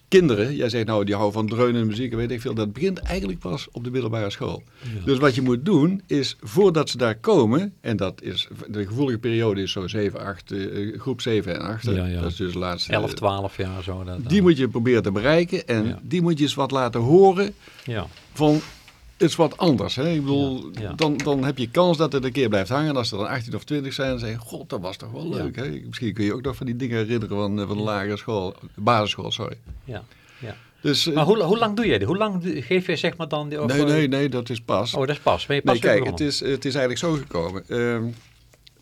kinderen, jij zegt nou die houden van dreunende muziek en weet ik veel. Dat begint eigenlijk pas op de middelbare school. Dus wat je moet doen is voordat ze daar komen. En dat is, de gevoelige periode is zo 7, 8, eh, groep 7 en 8. hè. Ja, ja. Dat is dus de laatste. 11, 12 jaar zo. Dat, Die moet je proberen te bereiken. En Ja. die moet je eens wat laten horen ja. van is wat anders. Hè? Ik bedoel, Ja, ja. Dan, dan heb je kans dat het een keer blijft hangen. En als ze dan 18 of 20 zijn, dan zeggen god, dat was toch wel Ja. leuk. Hè? Misschien kun je ook nog van die dingen herinneren van, eh, van de lagere school, basisschool, sorry. ja, ja. Dus, eh, Maar hoe, hoe lang doe jij dit? Hoe lang geef jij zeg maar dan... Die, nee, nee, nee, dat is pas. Oh, dat is pas. Ben je pas nee, kijk, het is, het is eigenlijk zo gekomen. Ehm,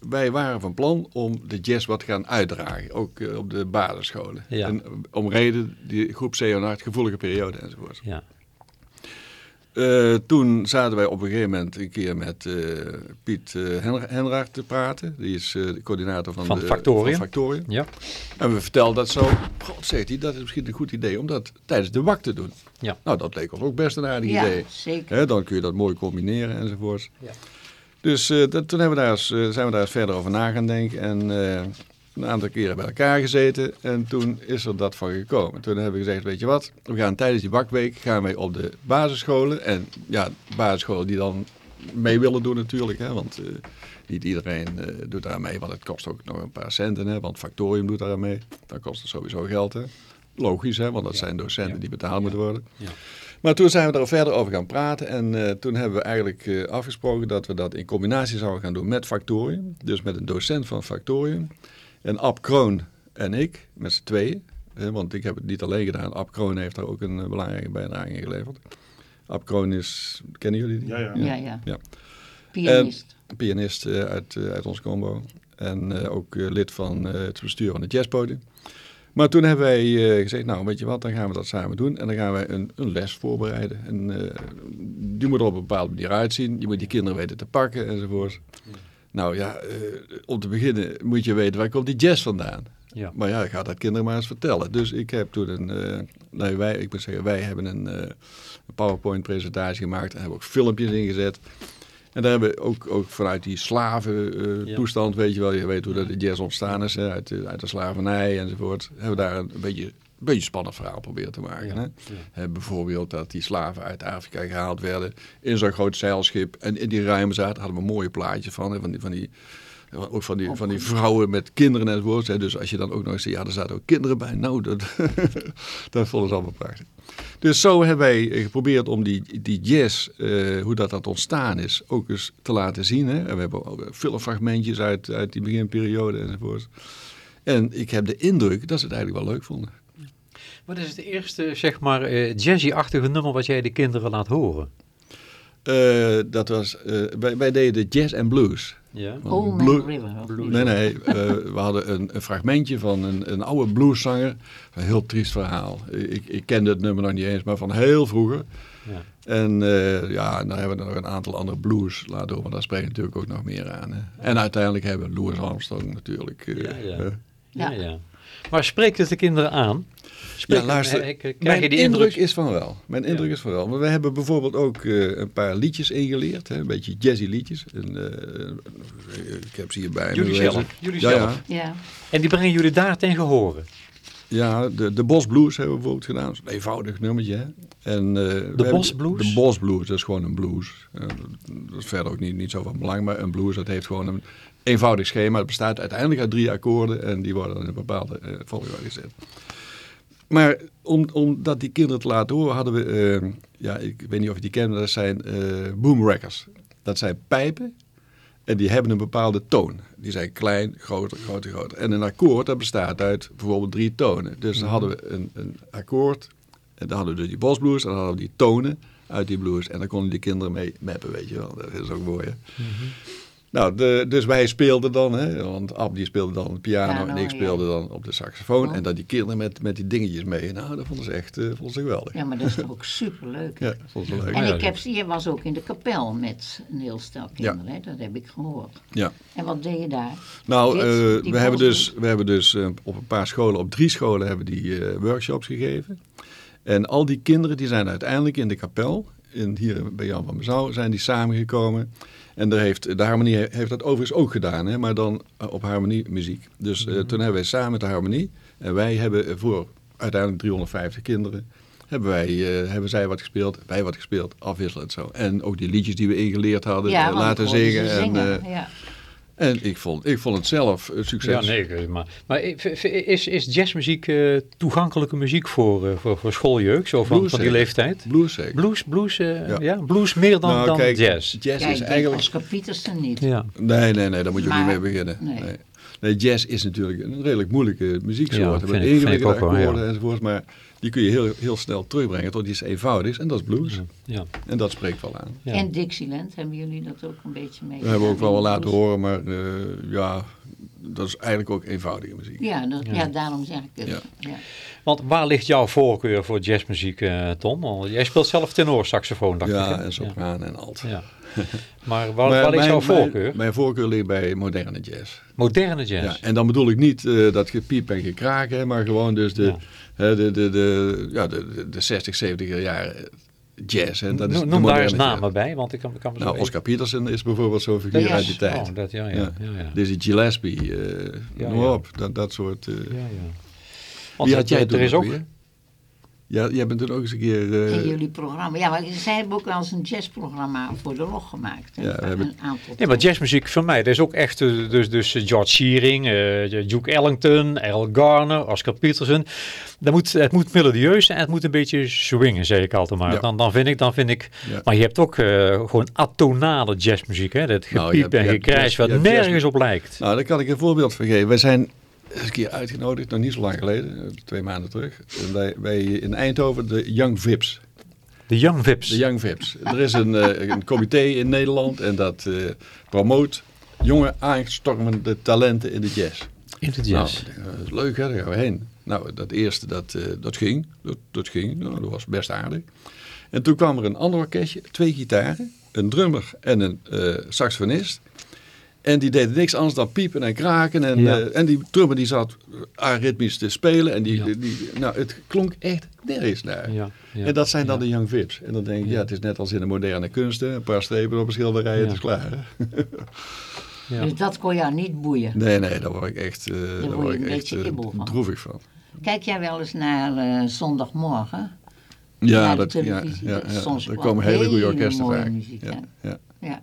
wij waren van plan om de jazz wat te gaan uitdragen, ook eh, op de basisscholen. En, om reden, die groep 7 en 8, gevoelige periode enzovoort. Ja. Eh, toen zaten wij op een gegeven moment een keer met eh, Piet uh, Henraert te praten. Die is eh, de coördinator van, Van de, Factorium. van Factorium. Ja. En we vertelden dat zo. God, zegt hij, dat is misschien een goed idee om dat tijdens de wak te doen. Ja. Nou, dat leek ons ook best een aardig Ja, idee. zeker. Hè, dan kun je dat mooi combineren enzovoort. Ja. Dus eh, dat, toen hebben we daar eens, eh, zijn we daar eens verder over na gaan denken. En eh, een aantal keren bij elkaar gezeten. En toen is er dat van gekomen. Toen hebben we gezegd, weet je wat, we gaan tijdens die wakweek gaan wij op de basisscholen. En ja, basisscholen die dan mee willen doen natuurlijk. Hè, want eh, niet iedereen eh, doet daar mee. Want het kost ook nog een paar centen. Hè, want Factorium doet daar aan mee. Dan kost het sowieso geld. Hè. Logisch, hè, want dat zijn docenten Ja. die betaald moeten worden. Ja. Maar toen zijn we er verder over gaan praten. En eh, toen hebben we eigenlijk afgesproken dat we dat in combinatie zouden gaan doen met Factorium. Dus met een docent van Factorium. En Ab Kroon en ik, met z'n tweeën. Want ik heb het niet alleen gedaan. Ab Kroon heeft daar ook een eh, belangrijke bijdrage in geleverd. Ab Kroon is, kennen jullie die? Ja, ja. Ja, ja. Ja. Pianist. Een pianist eh, uit, eh, uit ons combo. En eh, ook lid van eh, het bestuur van het jazzpodium. Maar toen hebben wij eh, gezegd, nou weet je wat, dan gaan we dat samen doen. En dan gaan wij een, een les voorbereiden. En eh, die moet er op een bepaalde manier uitzien. Je moet die kinderen weten te pakken enzovoort. Nou ja, eh, om te beginnen moet je weten waar komt die jazz vandaan. Ja. Maar ja, ik ga dat kinderen maar eens vertellen. Dus ik heb toen een, eh, nee, wij, ik moet zeggen, wij hebben een, eh, een PowerPoint presentatie gemaakt en hebben ook filmpjes ingezet. En daar hebben we ook, ook vanuit die slaven eh, Ja. weet je wel, je weet hoe dat de jazz ontstaan is, hè, uit, uit de slavernij enzovoort, hebben we daar een beetje, een beetje spannend verhaal proberen te maken. Ja. Hè? Ja. Hè, bijvoorbeeld dat die slaven uit Afrika gehaald werden in zo'n groot zeilschip. En in die ruimen zaten, hadden we mooie plaatjes van, hè, van die... Van die ook van die, van die vrouwen met kinderen enzovoort. hè. Dus als je dan ook nog eens ja, er zaten ook kinderen bij. Nou, dat, dat vonden ze allemaal prachtig. Dus zo hebben wij eh, geprobeerd om die, die jazz, eh, hoe dat, dat ontstaan is, ook eens te laten zien. Hè. En we hebben ook filmfragmentjes uit, uit die beginperiode enzovoort. En ik heb de indruk dat ze het eigenlijk wel leuk vonden. Wat is het eerste, zeg maar, eh, jazzy-achtige nummer wat jij de kinderen laat horen? Eh, dat was, eh, wij, wij deden jazz en blues. Ja. Want Old Man blue- River. of niet? Nee, nee. eh, we hadden een, een fragmentje van een, een oude blueszanger. Een heel triest verhaal. Ik, ik kende het nummer nog niet eens, maar van heel vroeger. Ja. En eh, ja, en dan hebben we nog een aantal andere blues laten horen. Maar daar spreekt natuurlijk ook nog meer aan. Hè. En uiteindelijk hebben we Louis Armstrong natuurlijk. eh, Ja, ja. Ja. Ja. ja. Maar spreekt het de kinderen aan? Ja, luister, eh, Krijg Mijn je die indruk indruk? is van wel. Mijn indruk is van wel. Maar we hebben bijvoorbeeld ook eh, een paar liedjes ingeleerd. Hè, een beetje jazzy liedjes. En, eh, ik heb ze hierbij. Jullie zelf? Jullie ja, zelf? Ja, Ja. En die brengen jullie daar ten gehoren? ja de, de Bos Blues hebben we bijvoorbeeld gedaan. Dat is een eenvoudig nummertje. Hè. En, eh, we hebben- Bos Blues? De Bos Blues, dat is gewoon een blues. Eh, dat is verder ook niet, niet zo van belang. Maar een blues, dat heeft gewoon een eenvoudig schema. Het bestaat uiteindelijk uit drie akkoorden. En die worden in een bepaalde eh, volgorde gezet. Maar om, omdat die kinderen te laten horen, hadden we, eh, ja, ik weet niet of je die kent, maar dat zijn eh boomrackers. Dat zijn pijpen en die hebben een bepaalde toon. Die zijn klein, groter, groter, groter. En een akkoord dat bestaat uit bijvoorbeeld drie tonen. Dus dan hadden we een, een akkoord en dan hadden we dus die bosblues en dan hadden we die tonen uit die blues. En dan konden die kinderen mee mappen, weet je wel. Dat is ook mooi, hè? Nou, de, dus wij speelden dan, hè, want Ab die speelde dan op de piano Piano, en ik ja. speelde dan op de saxofoon. Oh. En dat die kinderen met, met die dingetjes mee. Nou, dat vonden ze echt eh, vonden ze geweldig. Ja, ja, maar dat is toch ook superleuk. vonden ze leuk. En Ja, ik heb, je was ook in de kapel met een heel stel kinderen, hè? dat heb ik gehoord. Ja. En wat deed je daar? Nou, Dit, eh, we, hebben dus, we hebben dus eh, op een paar scholen, op drie scholen hebben die eh, workshops gegeven. En al die kinderen die zijn uiteindelijk in de kapel, in, hier bij Jan van Bezouw, zijn die samengekomen. En daar heeft, de harmonie he- heeft dat overigens ook gedaan, hè, maar dan eh, op harmoniemuziek. Dus eh, toen hebben wij samen met de harmonie, en wij hebben voor uiteindelijk 350 kinderen, hebben, wij, eh, hebben zij wat gespeeld, wij wat gespeeld, afwisselend zo. En ook die liedjes die we ingeleerd hadden, laten zingen. En, zingen, ja. En ik vond, ik vond het zelf een succes. Ja, nee, maar, maar is, is jazzmuziek eh, toegankelijke muziek voor, eh, voor, voor schooljeugd, zo van, Blues van die leeftijd? Blues zeker. Blues, blues, eh, ja. Ja. blues meer dan, Nou, dan kijk, jazz. Jazz Ja, is eigenlijk... Oscar Pietersen niet. Ja. Nee, nee, nee, daar moet je ook Maar- niet mee beginnen. nee. Nee. Nee. jazz is natuurlijk een redelijk moeilijke muzieksoort. Ja, vind met ik- vind ik ook wel, ja. enzovoort. Maar die kun je heel, heel snel terugbrengen tot iets eenvoudigs. En dat is blues. Ja. En dat spreekt wel aan. Ja. En Dixieland, hebben jullie dat ook een beetje mee? Dat hebben we ook wel wel laten horen. Maar eh, ja, dat is eigenlijk ook eenvoudige muziek. Ja, dat, ja. daarom zeg ik het. Ja. Ja. Want waar ligt jouw voorkeur voor jazzmuziek, eh, Tom? Want jij speelt zelf tenorsaxofoon, dacht ik. Ja, hè? en sopraan en alt. Ja. Maar waar, Maar waar ligt jouw mijn- voorkeur? Mijn, mijn voorkeur ligt bij moderne jazz. Moderne jazz. Ja, en dan bedoel ik niet eh, dat gepiep en gekraak, hè, maar gewoon dus de, de, de, de, ja, de, de, de 60, 70 jaren jazz. Hè, dat is Noem daar eens namen jazz. bij, want ik kan, kan me zo Nou, Oscar Peterson is bijvoorbeeld zo'n figuur Yes. uit die tijd. Oh, dat, ja, ja, Ja. ja. Dizzy Gillespie, Ja, noem op, dat, dat soort... eh, ja, ja. Want Wie had jij er is ook ook weer? Ja, jij bent toen ook eens een keer... eh, In jullie programma. Ja, maar zij hebben ook wel eens een jazzprogramma voor de log gemaakt. Hè? Ja, we hebben- Een aantal. Nee, maar jazzmuziek voor mij, dat is ook echt eh, dus, dus George Shearing, eh, Duke Ellington, Errol Garner, Oscar Peterson. Dat moet, het moet melodieus zijn en het moet een beetje swingen, zeg ik altijd maar. Ja. Dan, dan vind ik, dan vind ik... Ja. Maar je hebt ook eh, gewoon atonale jazzmuziek, hè? Dat Nou, gepiep en gekrijs wat nergens op lijkt. Nou, daar kan ik een voorbeeld van geven. Wij zijn een keer uitgenodigd, nog niet zo lang geleden, eh, twee maanden terug, bij, bij in Eindhoven de Young Vips. De Young Vips. De Young Vips. Er is een, eh, een comité in Nederland en dat eh, promoot jonge aanstormende talenten in de jazz. In de Nou, jazz. ik denk, dat is leuk, hè? daar gaan we heen. Nou, dat eerste, dat, eh, dat ging. Dat, dat ging, nou, dat was best aardig. En toen kwam er een ander orkestje, twee gitaren, een drummer en een eh, saxofonist. En die deden niks anders dan piepen en kraken. En, Ja. eh, en die drummer die zat aritmisch te spelen. En die, Ja. die, nou, het klonk echt nergens naar. Ja, ja, en dat zijn dan ja. de Young Vips. En dan denk ik, ja. Ja. het is net als in de moderne kunsten. Een paar strepen op een schilderij, het is klaar. Dus dat kon jou niet boeien. Nee, nee, daar word ik echt, eh, daar word ik een echt beetje eh, van. droevig van. Kijk jij wel eens naar eh, zondagmorgen? Ja, Naar de dat, ja, televisie, ja, dat soms er komen hele goede orkesten vaak. muziek, ja, hè? ja. Ja.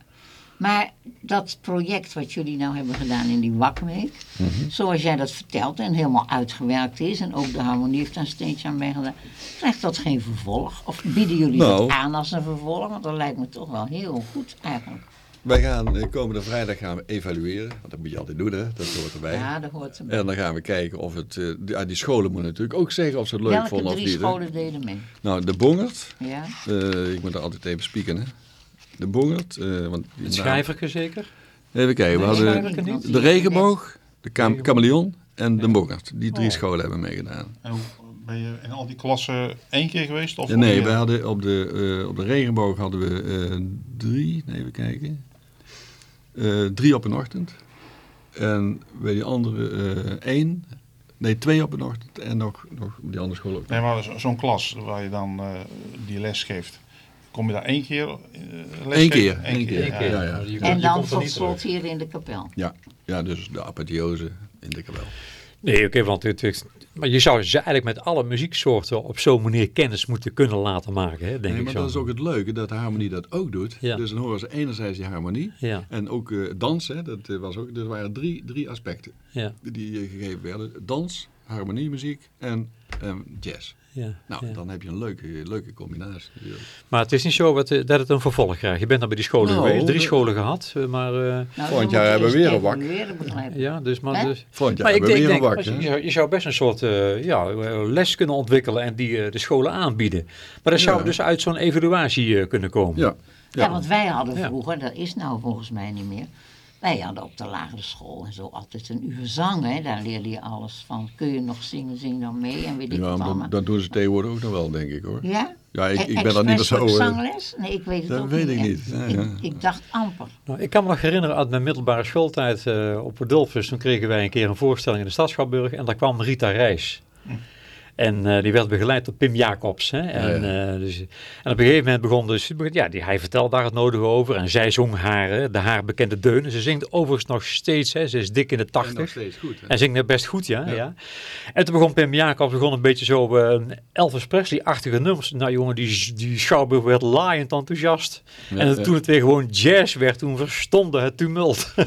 Maar dat project wat jullie nou hebben gedaan in die wakweek, Mhm. zoals jij dat vertelt en helemaal uitgewerkt is, en ook de harmonie heeft daar steeds aan meegedaan, krijgt dat geen vervolg? Of bieden jullie Nou. dat aan als een vervolg? Want dat lijkt me toch wel heel goed eigenlijk. Wij gaan eh, komende vrijdag gaan we evalueren. Want dat moet je altijd doen, hè? dat hoort erbij. Ja, dat hoort erbij. En dan gaan we kijken of het... eh, die, ah, die scholen moeten natuurlijk ook zeggen of ze het leuk Welke vonden of drie niet. hè. scholen deden mee? Nou, de Bongert. Ja? eh, ik moet er altijd even spieken, hè. De Bongert. eh, want Het schrijverke zeker? Even kijken, we hadden de Regenboog, de Kam- Regenboog. Chameleon en de Bongert. Die drie Oh. scholen hebben meegedaan. En ben je in al die klassen één keer geweest? Of Ja, nee, we hadden op de, eh, op de Regenboog hadden we eh, drie, nee, even kijken. Eh, drie op een ochtend. En bij die andere eh, één, nee, twee op een ochtend. En nog, nog op die andere school ook. Nee, maar zo- zo'n klas waar je dan eh, die les geeft. Kom je daar één keer les Eén keer, Eén één keer. ja, Ja, ja. ja. Je- En je dan tot slot hier in de kapel. Ja, ja, dus de apotheose in de kabel. Nee, oké, want het, het- maar je zou ze eigenlijk met alle muzieksoorten op zo'n manier kennis moeten kunnen laten maken, hè, denk Nee, ik maar zo. dat is ook het leuke, dat de harmonie dat ook doet. Ja. Dus dan horen ze enerzijds die harmonie. Ja, En ook eh dansen, dat eh, was ook, er waren drie, drie aspecten ja, die eh, gegeven werden. Dans, harmoniemuziek en eh, jazz. Ja. Nou, ja. dan heb je een leuke, leuke combinatie. Maar het is niet zo wat, eh, dat het een vervolg krijgt. Je bent dan bij die scholen Nou, geweest, drie de- scholen gehad, eh, maar... eh, Nou, Volgend jaar hebben we weer een wak. ja, dus maar... Dus, Volgend jaar maar hebben we denk, weer een wak. je, zou- je zou best een soort eh, ja, les kunnen ontwikkelen en die de scholen aanbieden. Maar dat zou Ja. dus uit zo'n evaluatie eh, kunnen komen. Ja. Ja, want wij hadden Ja. vroeger, dat is nou volgens mij niet meer. Wij hadden op de lagere school en zo altijd een uur zang. Hè. Daar leerde je alles van. Kun je nog zingen, zing dan mee en weet ik Ja, wat maar allemaal. dat, dat doen ze tegenwoordig ook nog wel, denk ik hoor. Ja? Ja, ik, E- ik ben dat niet meer zo... eh, zangles? Nee, ik weet het dat ook weet niet. ik niet. Ja, Ik, ja. ik dacht amper. Nou, ik kan me nog herinneren uit mijn middelbare schooltijd eh, op Rodolphus. Toen kregen wij een keer een voorstelling in de Stad Schouwburg en daar kwam Rita Reis. En eh, die werd begeleid door Pim Jacobs. Hè? En, ja. eh, dus, en op een gegeven moment begon dus, ja, die, hij vertelde daar het nodige over. En zij zong haar, de haar bekende deunen. Ze zingt overigens nog steeds, hè, ze is dik in de en nog tachtig. steeds goed. Hè? En zingt het best goed, ja, Ja. ja. En toen begon Pim Jacobs begon een beetje zo eh, Elvis Presley-achtige nummers. Nou jongen, die, die Schouwburg werd laaiend enthousiast. Ja, en toen het weer gewoon jazz werd, toen verstomde het tumult.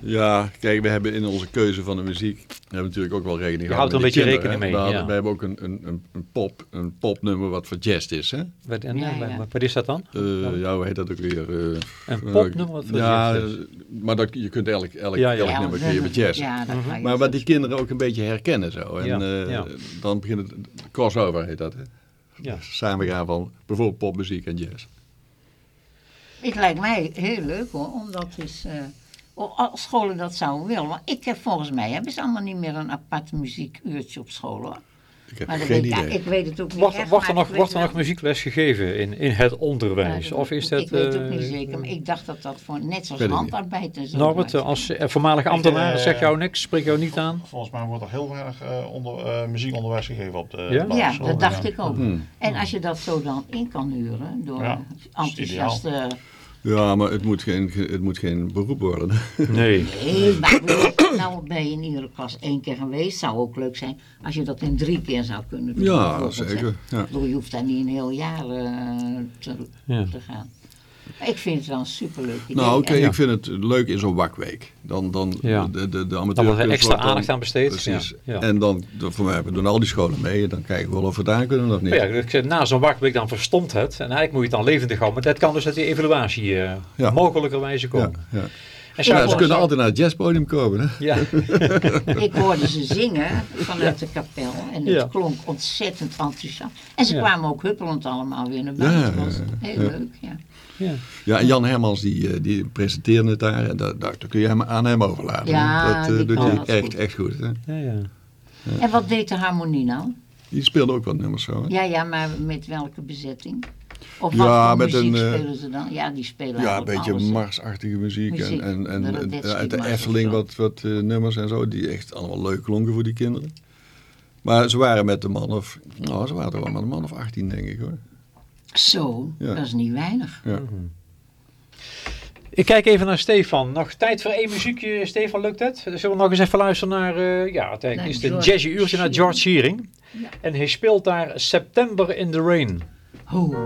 Ja, kijk, we hebben in onze keuze van de muziek we hebben natuurlijk ook wel rekening Je gehouden houdt er een beetje rekening mee, ja. we hebben ook een, een, een, een, pop, een popnummer wat voor jazz is. Hè? wat, en, Ja, eh, ja. wat- wat is dat dan? Eh, ja, hoe heet dat ook weer? eh, Een popnummer wat voor Ja, jazz is. maar dat, je kunt elk, elk, Ja, ja. elk Ja, nummer kun je met jazz. Je Maar wat die kinderen ook een beetje herkennen zo. En Ja, eh, ja. dan begint het, crossover heet dat. Hè? Ja. Samengaan van bijvoorbeeld popmuziek en jazz. Het lijkt mij heel leuk hoor, omdat is, eh, als scholen dat zouden willen. Want ik heb volgens mij, hebben ze allemaal niet meer een apart muziekuurtje op school hoor. Ik heb Maar geen weet, ik- idee. ja, ik weet het ook niet Wordt, echt, wordt er nog, wordt er nog muziekles gegeven in, in het onderwijs? Ja, of is dat... Ik weet het ook eh, niet zeker, maar ik dacht dat dat voor net zoals handarbeid en zo Norbert, was. als eh, voormalig ambtenaar, eh, zeg jou niks? Spreek jou niet aan? Volgens mij wordt er heel erg eh, onder, eh, muziekonderwijs gegeven op de Ja? Ja, dat dacht ja. ik ook. Hmm. En als je dat zo dan in kan huren door Ja, enthousiaste... Ja, maar het moet geen, het moet geen beroep worden. Nee. Nee, maar nou ben je in iedere klas één keer geweest. Zou ook leuk zijn als je dat in drie keer zou kunnen doen. Ja, zeker. Ja. Bedoel, je hoeft daar niet een heel jaar eh, te, Ja. te gaan. Ik vind het wel een superleuk idee. Nou, oké, Ja. ik vind het leuk in zo'n wakweek. Dan, dan Ja. de, de, de Dan amateur wordt er extra dan- aandacht aan besteed. Precies. Ja, ja. En dan, voor mij doen al die scholen mee. En dan kijken we wel of we daar kunnen of niet. Maar ja, ik na zo'n wachtweek dan verstomt het. En eigenlijk moet je het dan levendig houden. Maar dat kan dus uit die evaluatie eh Ja. mogelijkerwijze komen. ja. En Ja, ze kunnen altijd naar het jazzpodium komen. Hè? Ja, Ik hoorde ze zingen vanuit de kapel en het Ja. klonk ontzettend enthousiast. En ze Ja. kwamen ook huppelend allemaal weer naar buiten. Heel ja. leuk, ja. Ja. Ja, en Jan Hermans die, eh, die presenteerde het daar. En dat, dat kun je hem, aan hem overlaten. Ja, dat eh, die doet hij dat echt, goed. echt goed. Hè? ja, ja. En wat deed de harmonie nou? Die speelde ook wat nummers zo. Hè? Ja, ja, maar met welke bezetting? Of Ja, wat voor met muziek een, eh, spelen ze dan? Ja, die spelen Ja, een beetje alles, marsachtige muziek. Muziek, En, en, en, uit de Efteling zo. wat, wat eh, nummers en zo. Die echt allemaal leuk klonken voor die kinderen. Maar ze waren met de man of... Nou, ze waren toch wel met een man of 18 denk ik hoor. Zo, Ja. dat is niet weinig. Ja. Ik kijk even naar Stefan. Nog tijd voor één muziekje, Stefan, lukt het? Zullen we nog eens even luisteren naar, eh, ja, het is een George jazzy uurtje naar George Shearing. Ja. En hij speelt daar September in the Rain. Oh,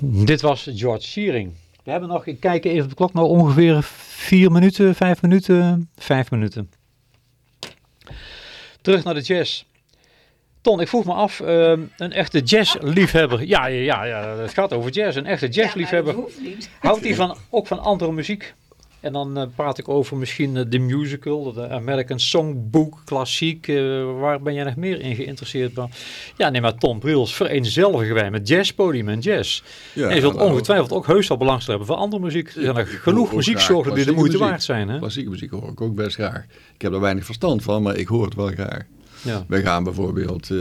Dit was George Shearing. We hebben nog, ik kijk even op de klok, nog ongeveer vier minuten, vijf minuten, vijf minuten. Terug naar de jazz. Ton, ik vroeg me af, ehm, een echte jazzliefhebber. Ja, ja, ja, het gaat over jazz. Een echte jazzliefhebber. Ja, maar dat hoeft niet. Houdt hij van, ook van andere muziek? En dan eh, praat ik over misschien eh, de musical, de American Songbook, klassiek. eh, waar ben jij nog meer in geïnteresseerd? Maar, ja, nee, maar Tom Bruls vereenzelvigen wij met jazzpodium en jazz. Ja, en je zult nou, ongetwijfeld ook heus wel belangstelling hebben voor andere muziek. Er zijn er genoeg muzieksoorten die de moeite waard zijn. Hè? Klassieke muziek hoor ik ook best graag. Ik heb er weinig verstand van, maar ik hoor het wel graag. Ja. We gaan bijvoorbeeld eh,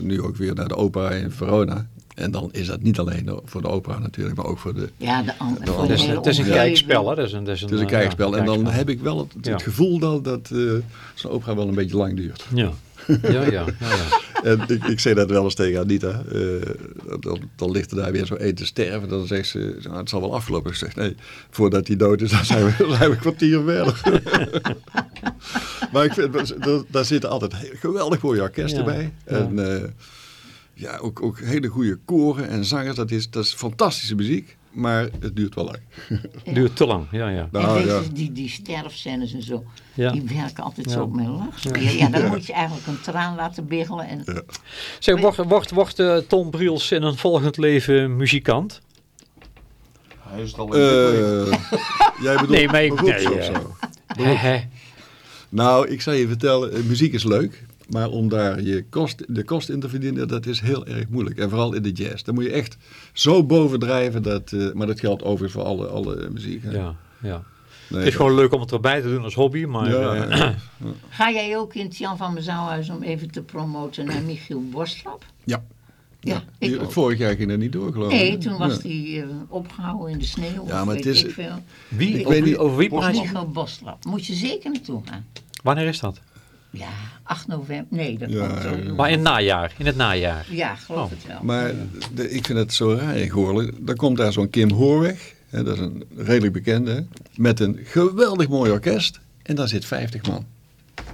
nu ook weer naar de opera in Verona. En dan is dat niet alleen voor de opera natuurlijk, maar ook voor de... Ja, de de Het is, hele het is een kijkspel, hè? Het is een, het is een, Het is een eh, ja, kijkspel. en dan heb ik wel het, het Ja. gevoel dat, dat eh, zo'n opera wel een beetje lang duurt. Ja. Ja, ja, ja, ja. En ik, ik zei dat wel eens tegen Anita. eh, dan, dan ligt er daar weer zo één te sterven. Dan zegt ze, nou, het zal wel afgelopen. Ik zeg, nee, voordat hij dood is, dan zijn we, dan zijn we een kwartier verder. maar ik vind, daar- zitten altijd heel- geweldig mooie orkesten Ja, bij. ja. En eh, ja, ook, ook hele goede koren en zangers. Dat is, dat is fantastische muziek. maar het duurt wel lang. Duurt te lang, ja, ja. Nou, en ja. die, die sterfscènes en zo, Ja. die werken altijd Ja. zo op mijn lachspier. Ja, dan moet je eigenlijk een traan laten biggelen. En, Zeg, wordt, wordt, wordt eh, Tom Briels in een volgend leven muzikant? Hij is het al Eh, jij bedoelt Nee, maar ik- nee. Nou, ik zal je vertellen, eh, muziek is leuk. Maar om daar je kost, de kost in te verdienen, dat is heel erg moeilijk. En vooral in de jazz. Dan moet je echt zo bovendrijven. Dat, eh, maar dat geldt overigens voor alle, alle muziek. hè. Ja, ja. Nee, Het is gewoon leuk om het erbij te doen als hobby, maar... Ja, eh, ja. Ga jij ook in het Jan van Mezouwhuis om even te promoten naar Michiel Borslap? Ja. Ja, ik Die- ook. vorig jaar ging dat niet door, geloof ik. Nee, toen was Ja. hij eh, opgehouden in de sneeuw. Ja, of maar het is- ik veel. wie, Ik over, weet wie- niet- over wie praat je? Michiel Borslap. Moet je zeker naartoe gaan. Wanneer is dat? Ja, 8 november. Nee, dat Ja, komt zo. Maar in het najaar, in het najaar. Ja, geloof Oh. het wel. Maar de- ik vind het zo raar in Goorlen. Dan komt daar zo'n Kim Hoorweg. Hè, dat is een redelijk bekende. Met een geweldig mooi orkest. En daar zit 50 man.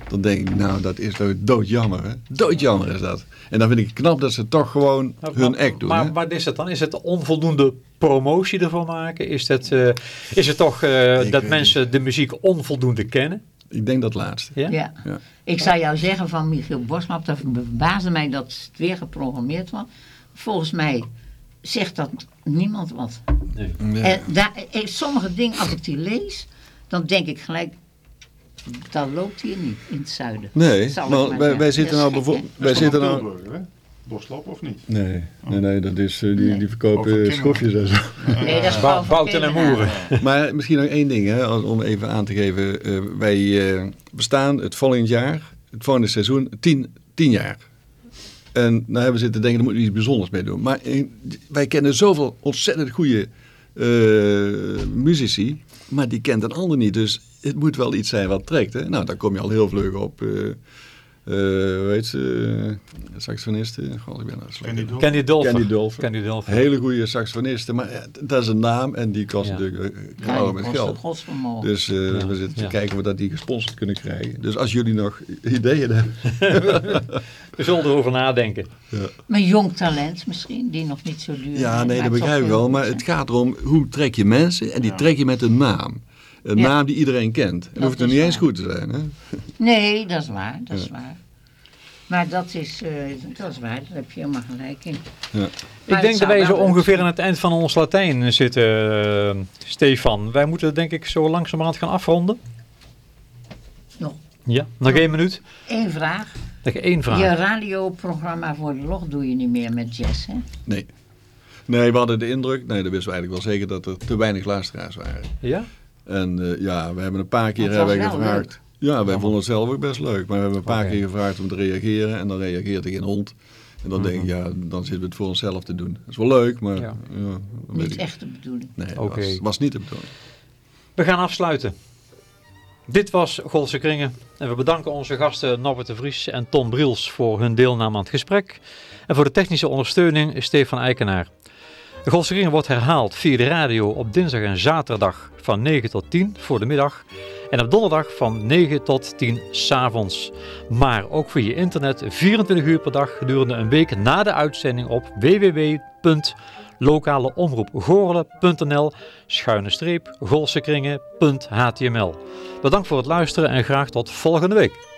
Dan denk ik, nou, dat is doodjammer, hè? Doodjammer is dat. En dan vind ik het knap dat ze toch gewoon hun maar, act doen. Maar hè? wat is het dan? Is het onvoldoende promotie ervan maken? Is het, eh, is het toch eh, dat mensen de muziek onvoldoende kennen? Ik denk dat laatste. Ja? Ja. Ja. Ik zou jou zeggen van Michiel Borslap, dat verbaasde mij dat het weer geprogrammeerd was. Volgens mij zegt dat niemand wat. Nee. Ja. En daar, eh, sommige dingen, als ik die lees, dan denk ik gelijk, dat loopt hier niet in het zuiden. Nee, maar wij, wij zitten nou bijvoorbeeld... Wij zitten nou... Boslap of niet? Nee, nee, nee, dat is, eh, die, Nee. die verkopen schroefjes en zo. Nee, dat is Bouten en moeren. Maar misschien nog één ding, hè, als- om even aan te geven. Eh, wij eh, bestaan het volgend jaar, het volgende seizoen, tien, tien jaar. En nou hebben we zitten denken, daar moeten we iets bijzonders mee doen. Maar wij kennen zoveel ontzettend goede eh, muzici, maar die kent een ander niet. Dus het moet wel iets zijn wat trekt. Hè? Nou, daar kom je al heel vlug op. eh eh, hoe heet ze? saxofoniste. God, ik ben nou Candy Dolfer. Candy Dolfer. Candy Dolfer. Hele goede saxofoniste, maar ja, dat is een naam en die kost Ja. natuurlijk eh, die met geld. godsvermogen. Dus eh, Ja, we zitten te kijken of we dat die gesponsord kunnen krijgen. Dus als jullie nog ideeën hebben. We zullen erover nadenken. Maar jong talent misschien, die nog niet zo duur Ja, nee, dat begrijp ik wel. Maar zijn. het gaat erom, hoe trek je mensen? En die trek je met een naam. Een Ja. naam die iedereen kent. En dat hoeft er niet eens goed te zijn. Hè? Nee, dat is waar, dat is waar. Maar dat is, eh, dat is waar, daar heb je helemaal gelijk in. Ja. Ik denk dat wij zo ongeveer aan het eind van ons Latijn zitten, eh, Stefan. Wij moeten denk ik zo langzamerhand gaan afronden. Nog Ja, nog één minuut. één vraag. Nog één vraag. Je radioprogramma voor de log doe je niet meer met jazz, hè? Nee. Nee, we hadden de indruk, nee, dat wisten we eigenlijk wel zeker, dat er te weinig luisteraars waren. Ja? En eh, ja, we hebben een paar keer hebben wel gevraagd. Ja, wij vonden het zelf ook best leuk. Maar we hebben een paar keer gevraagd om te reageren. En dan reageert er geen hond. En dan denk ik, ja, dan zitten we het voor onszelf te doen. Dat is wel leuk, maar Ja. Niet ik- echt de bedoeling. Nee, was, was niet de bedoeling. We gaan afsluiten. Dit was Golse Kringen. En we bedanken onze gasten Norbert de Vries en Tom Briels voor hun deelname aan het gesprek. En voor de technische ondersteuning Stefan Eikenaar. De Kringen wordt herhaald via de radio op dinsdag en zaterdag van 9 tot 10 voor de middag. En op donderdag van 9 tot 10 s'avonds. Maar ook via internet 24 uur per dag gedurende een week na de uitzending op www.lokaleomroepgoorlen.nl schuine streep. Bedankt voor het luisteren en graag tot volgende week.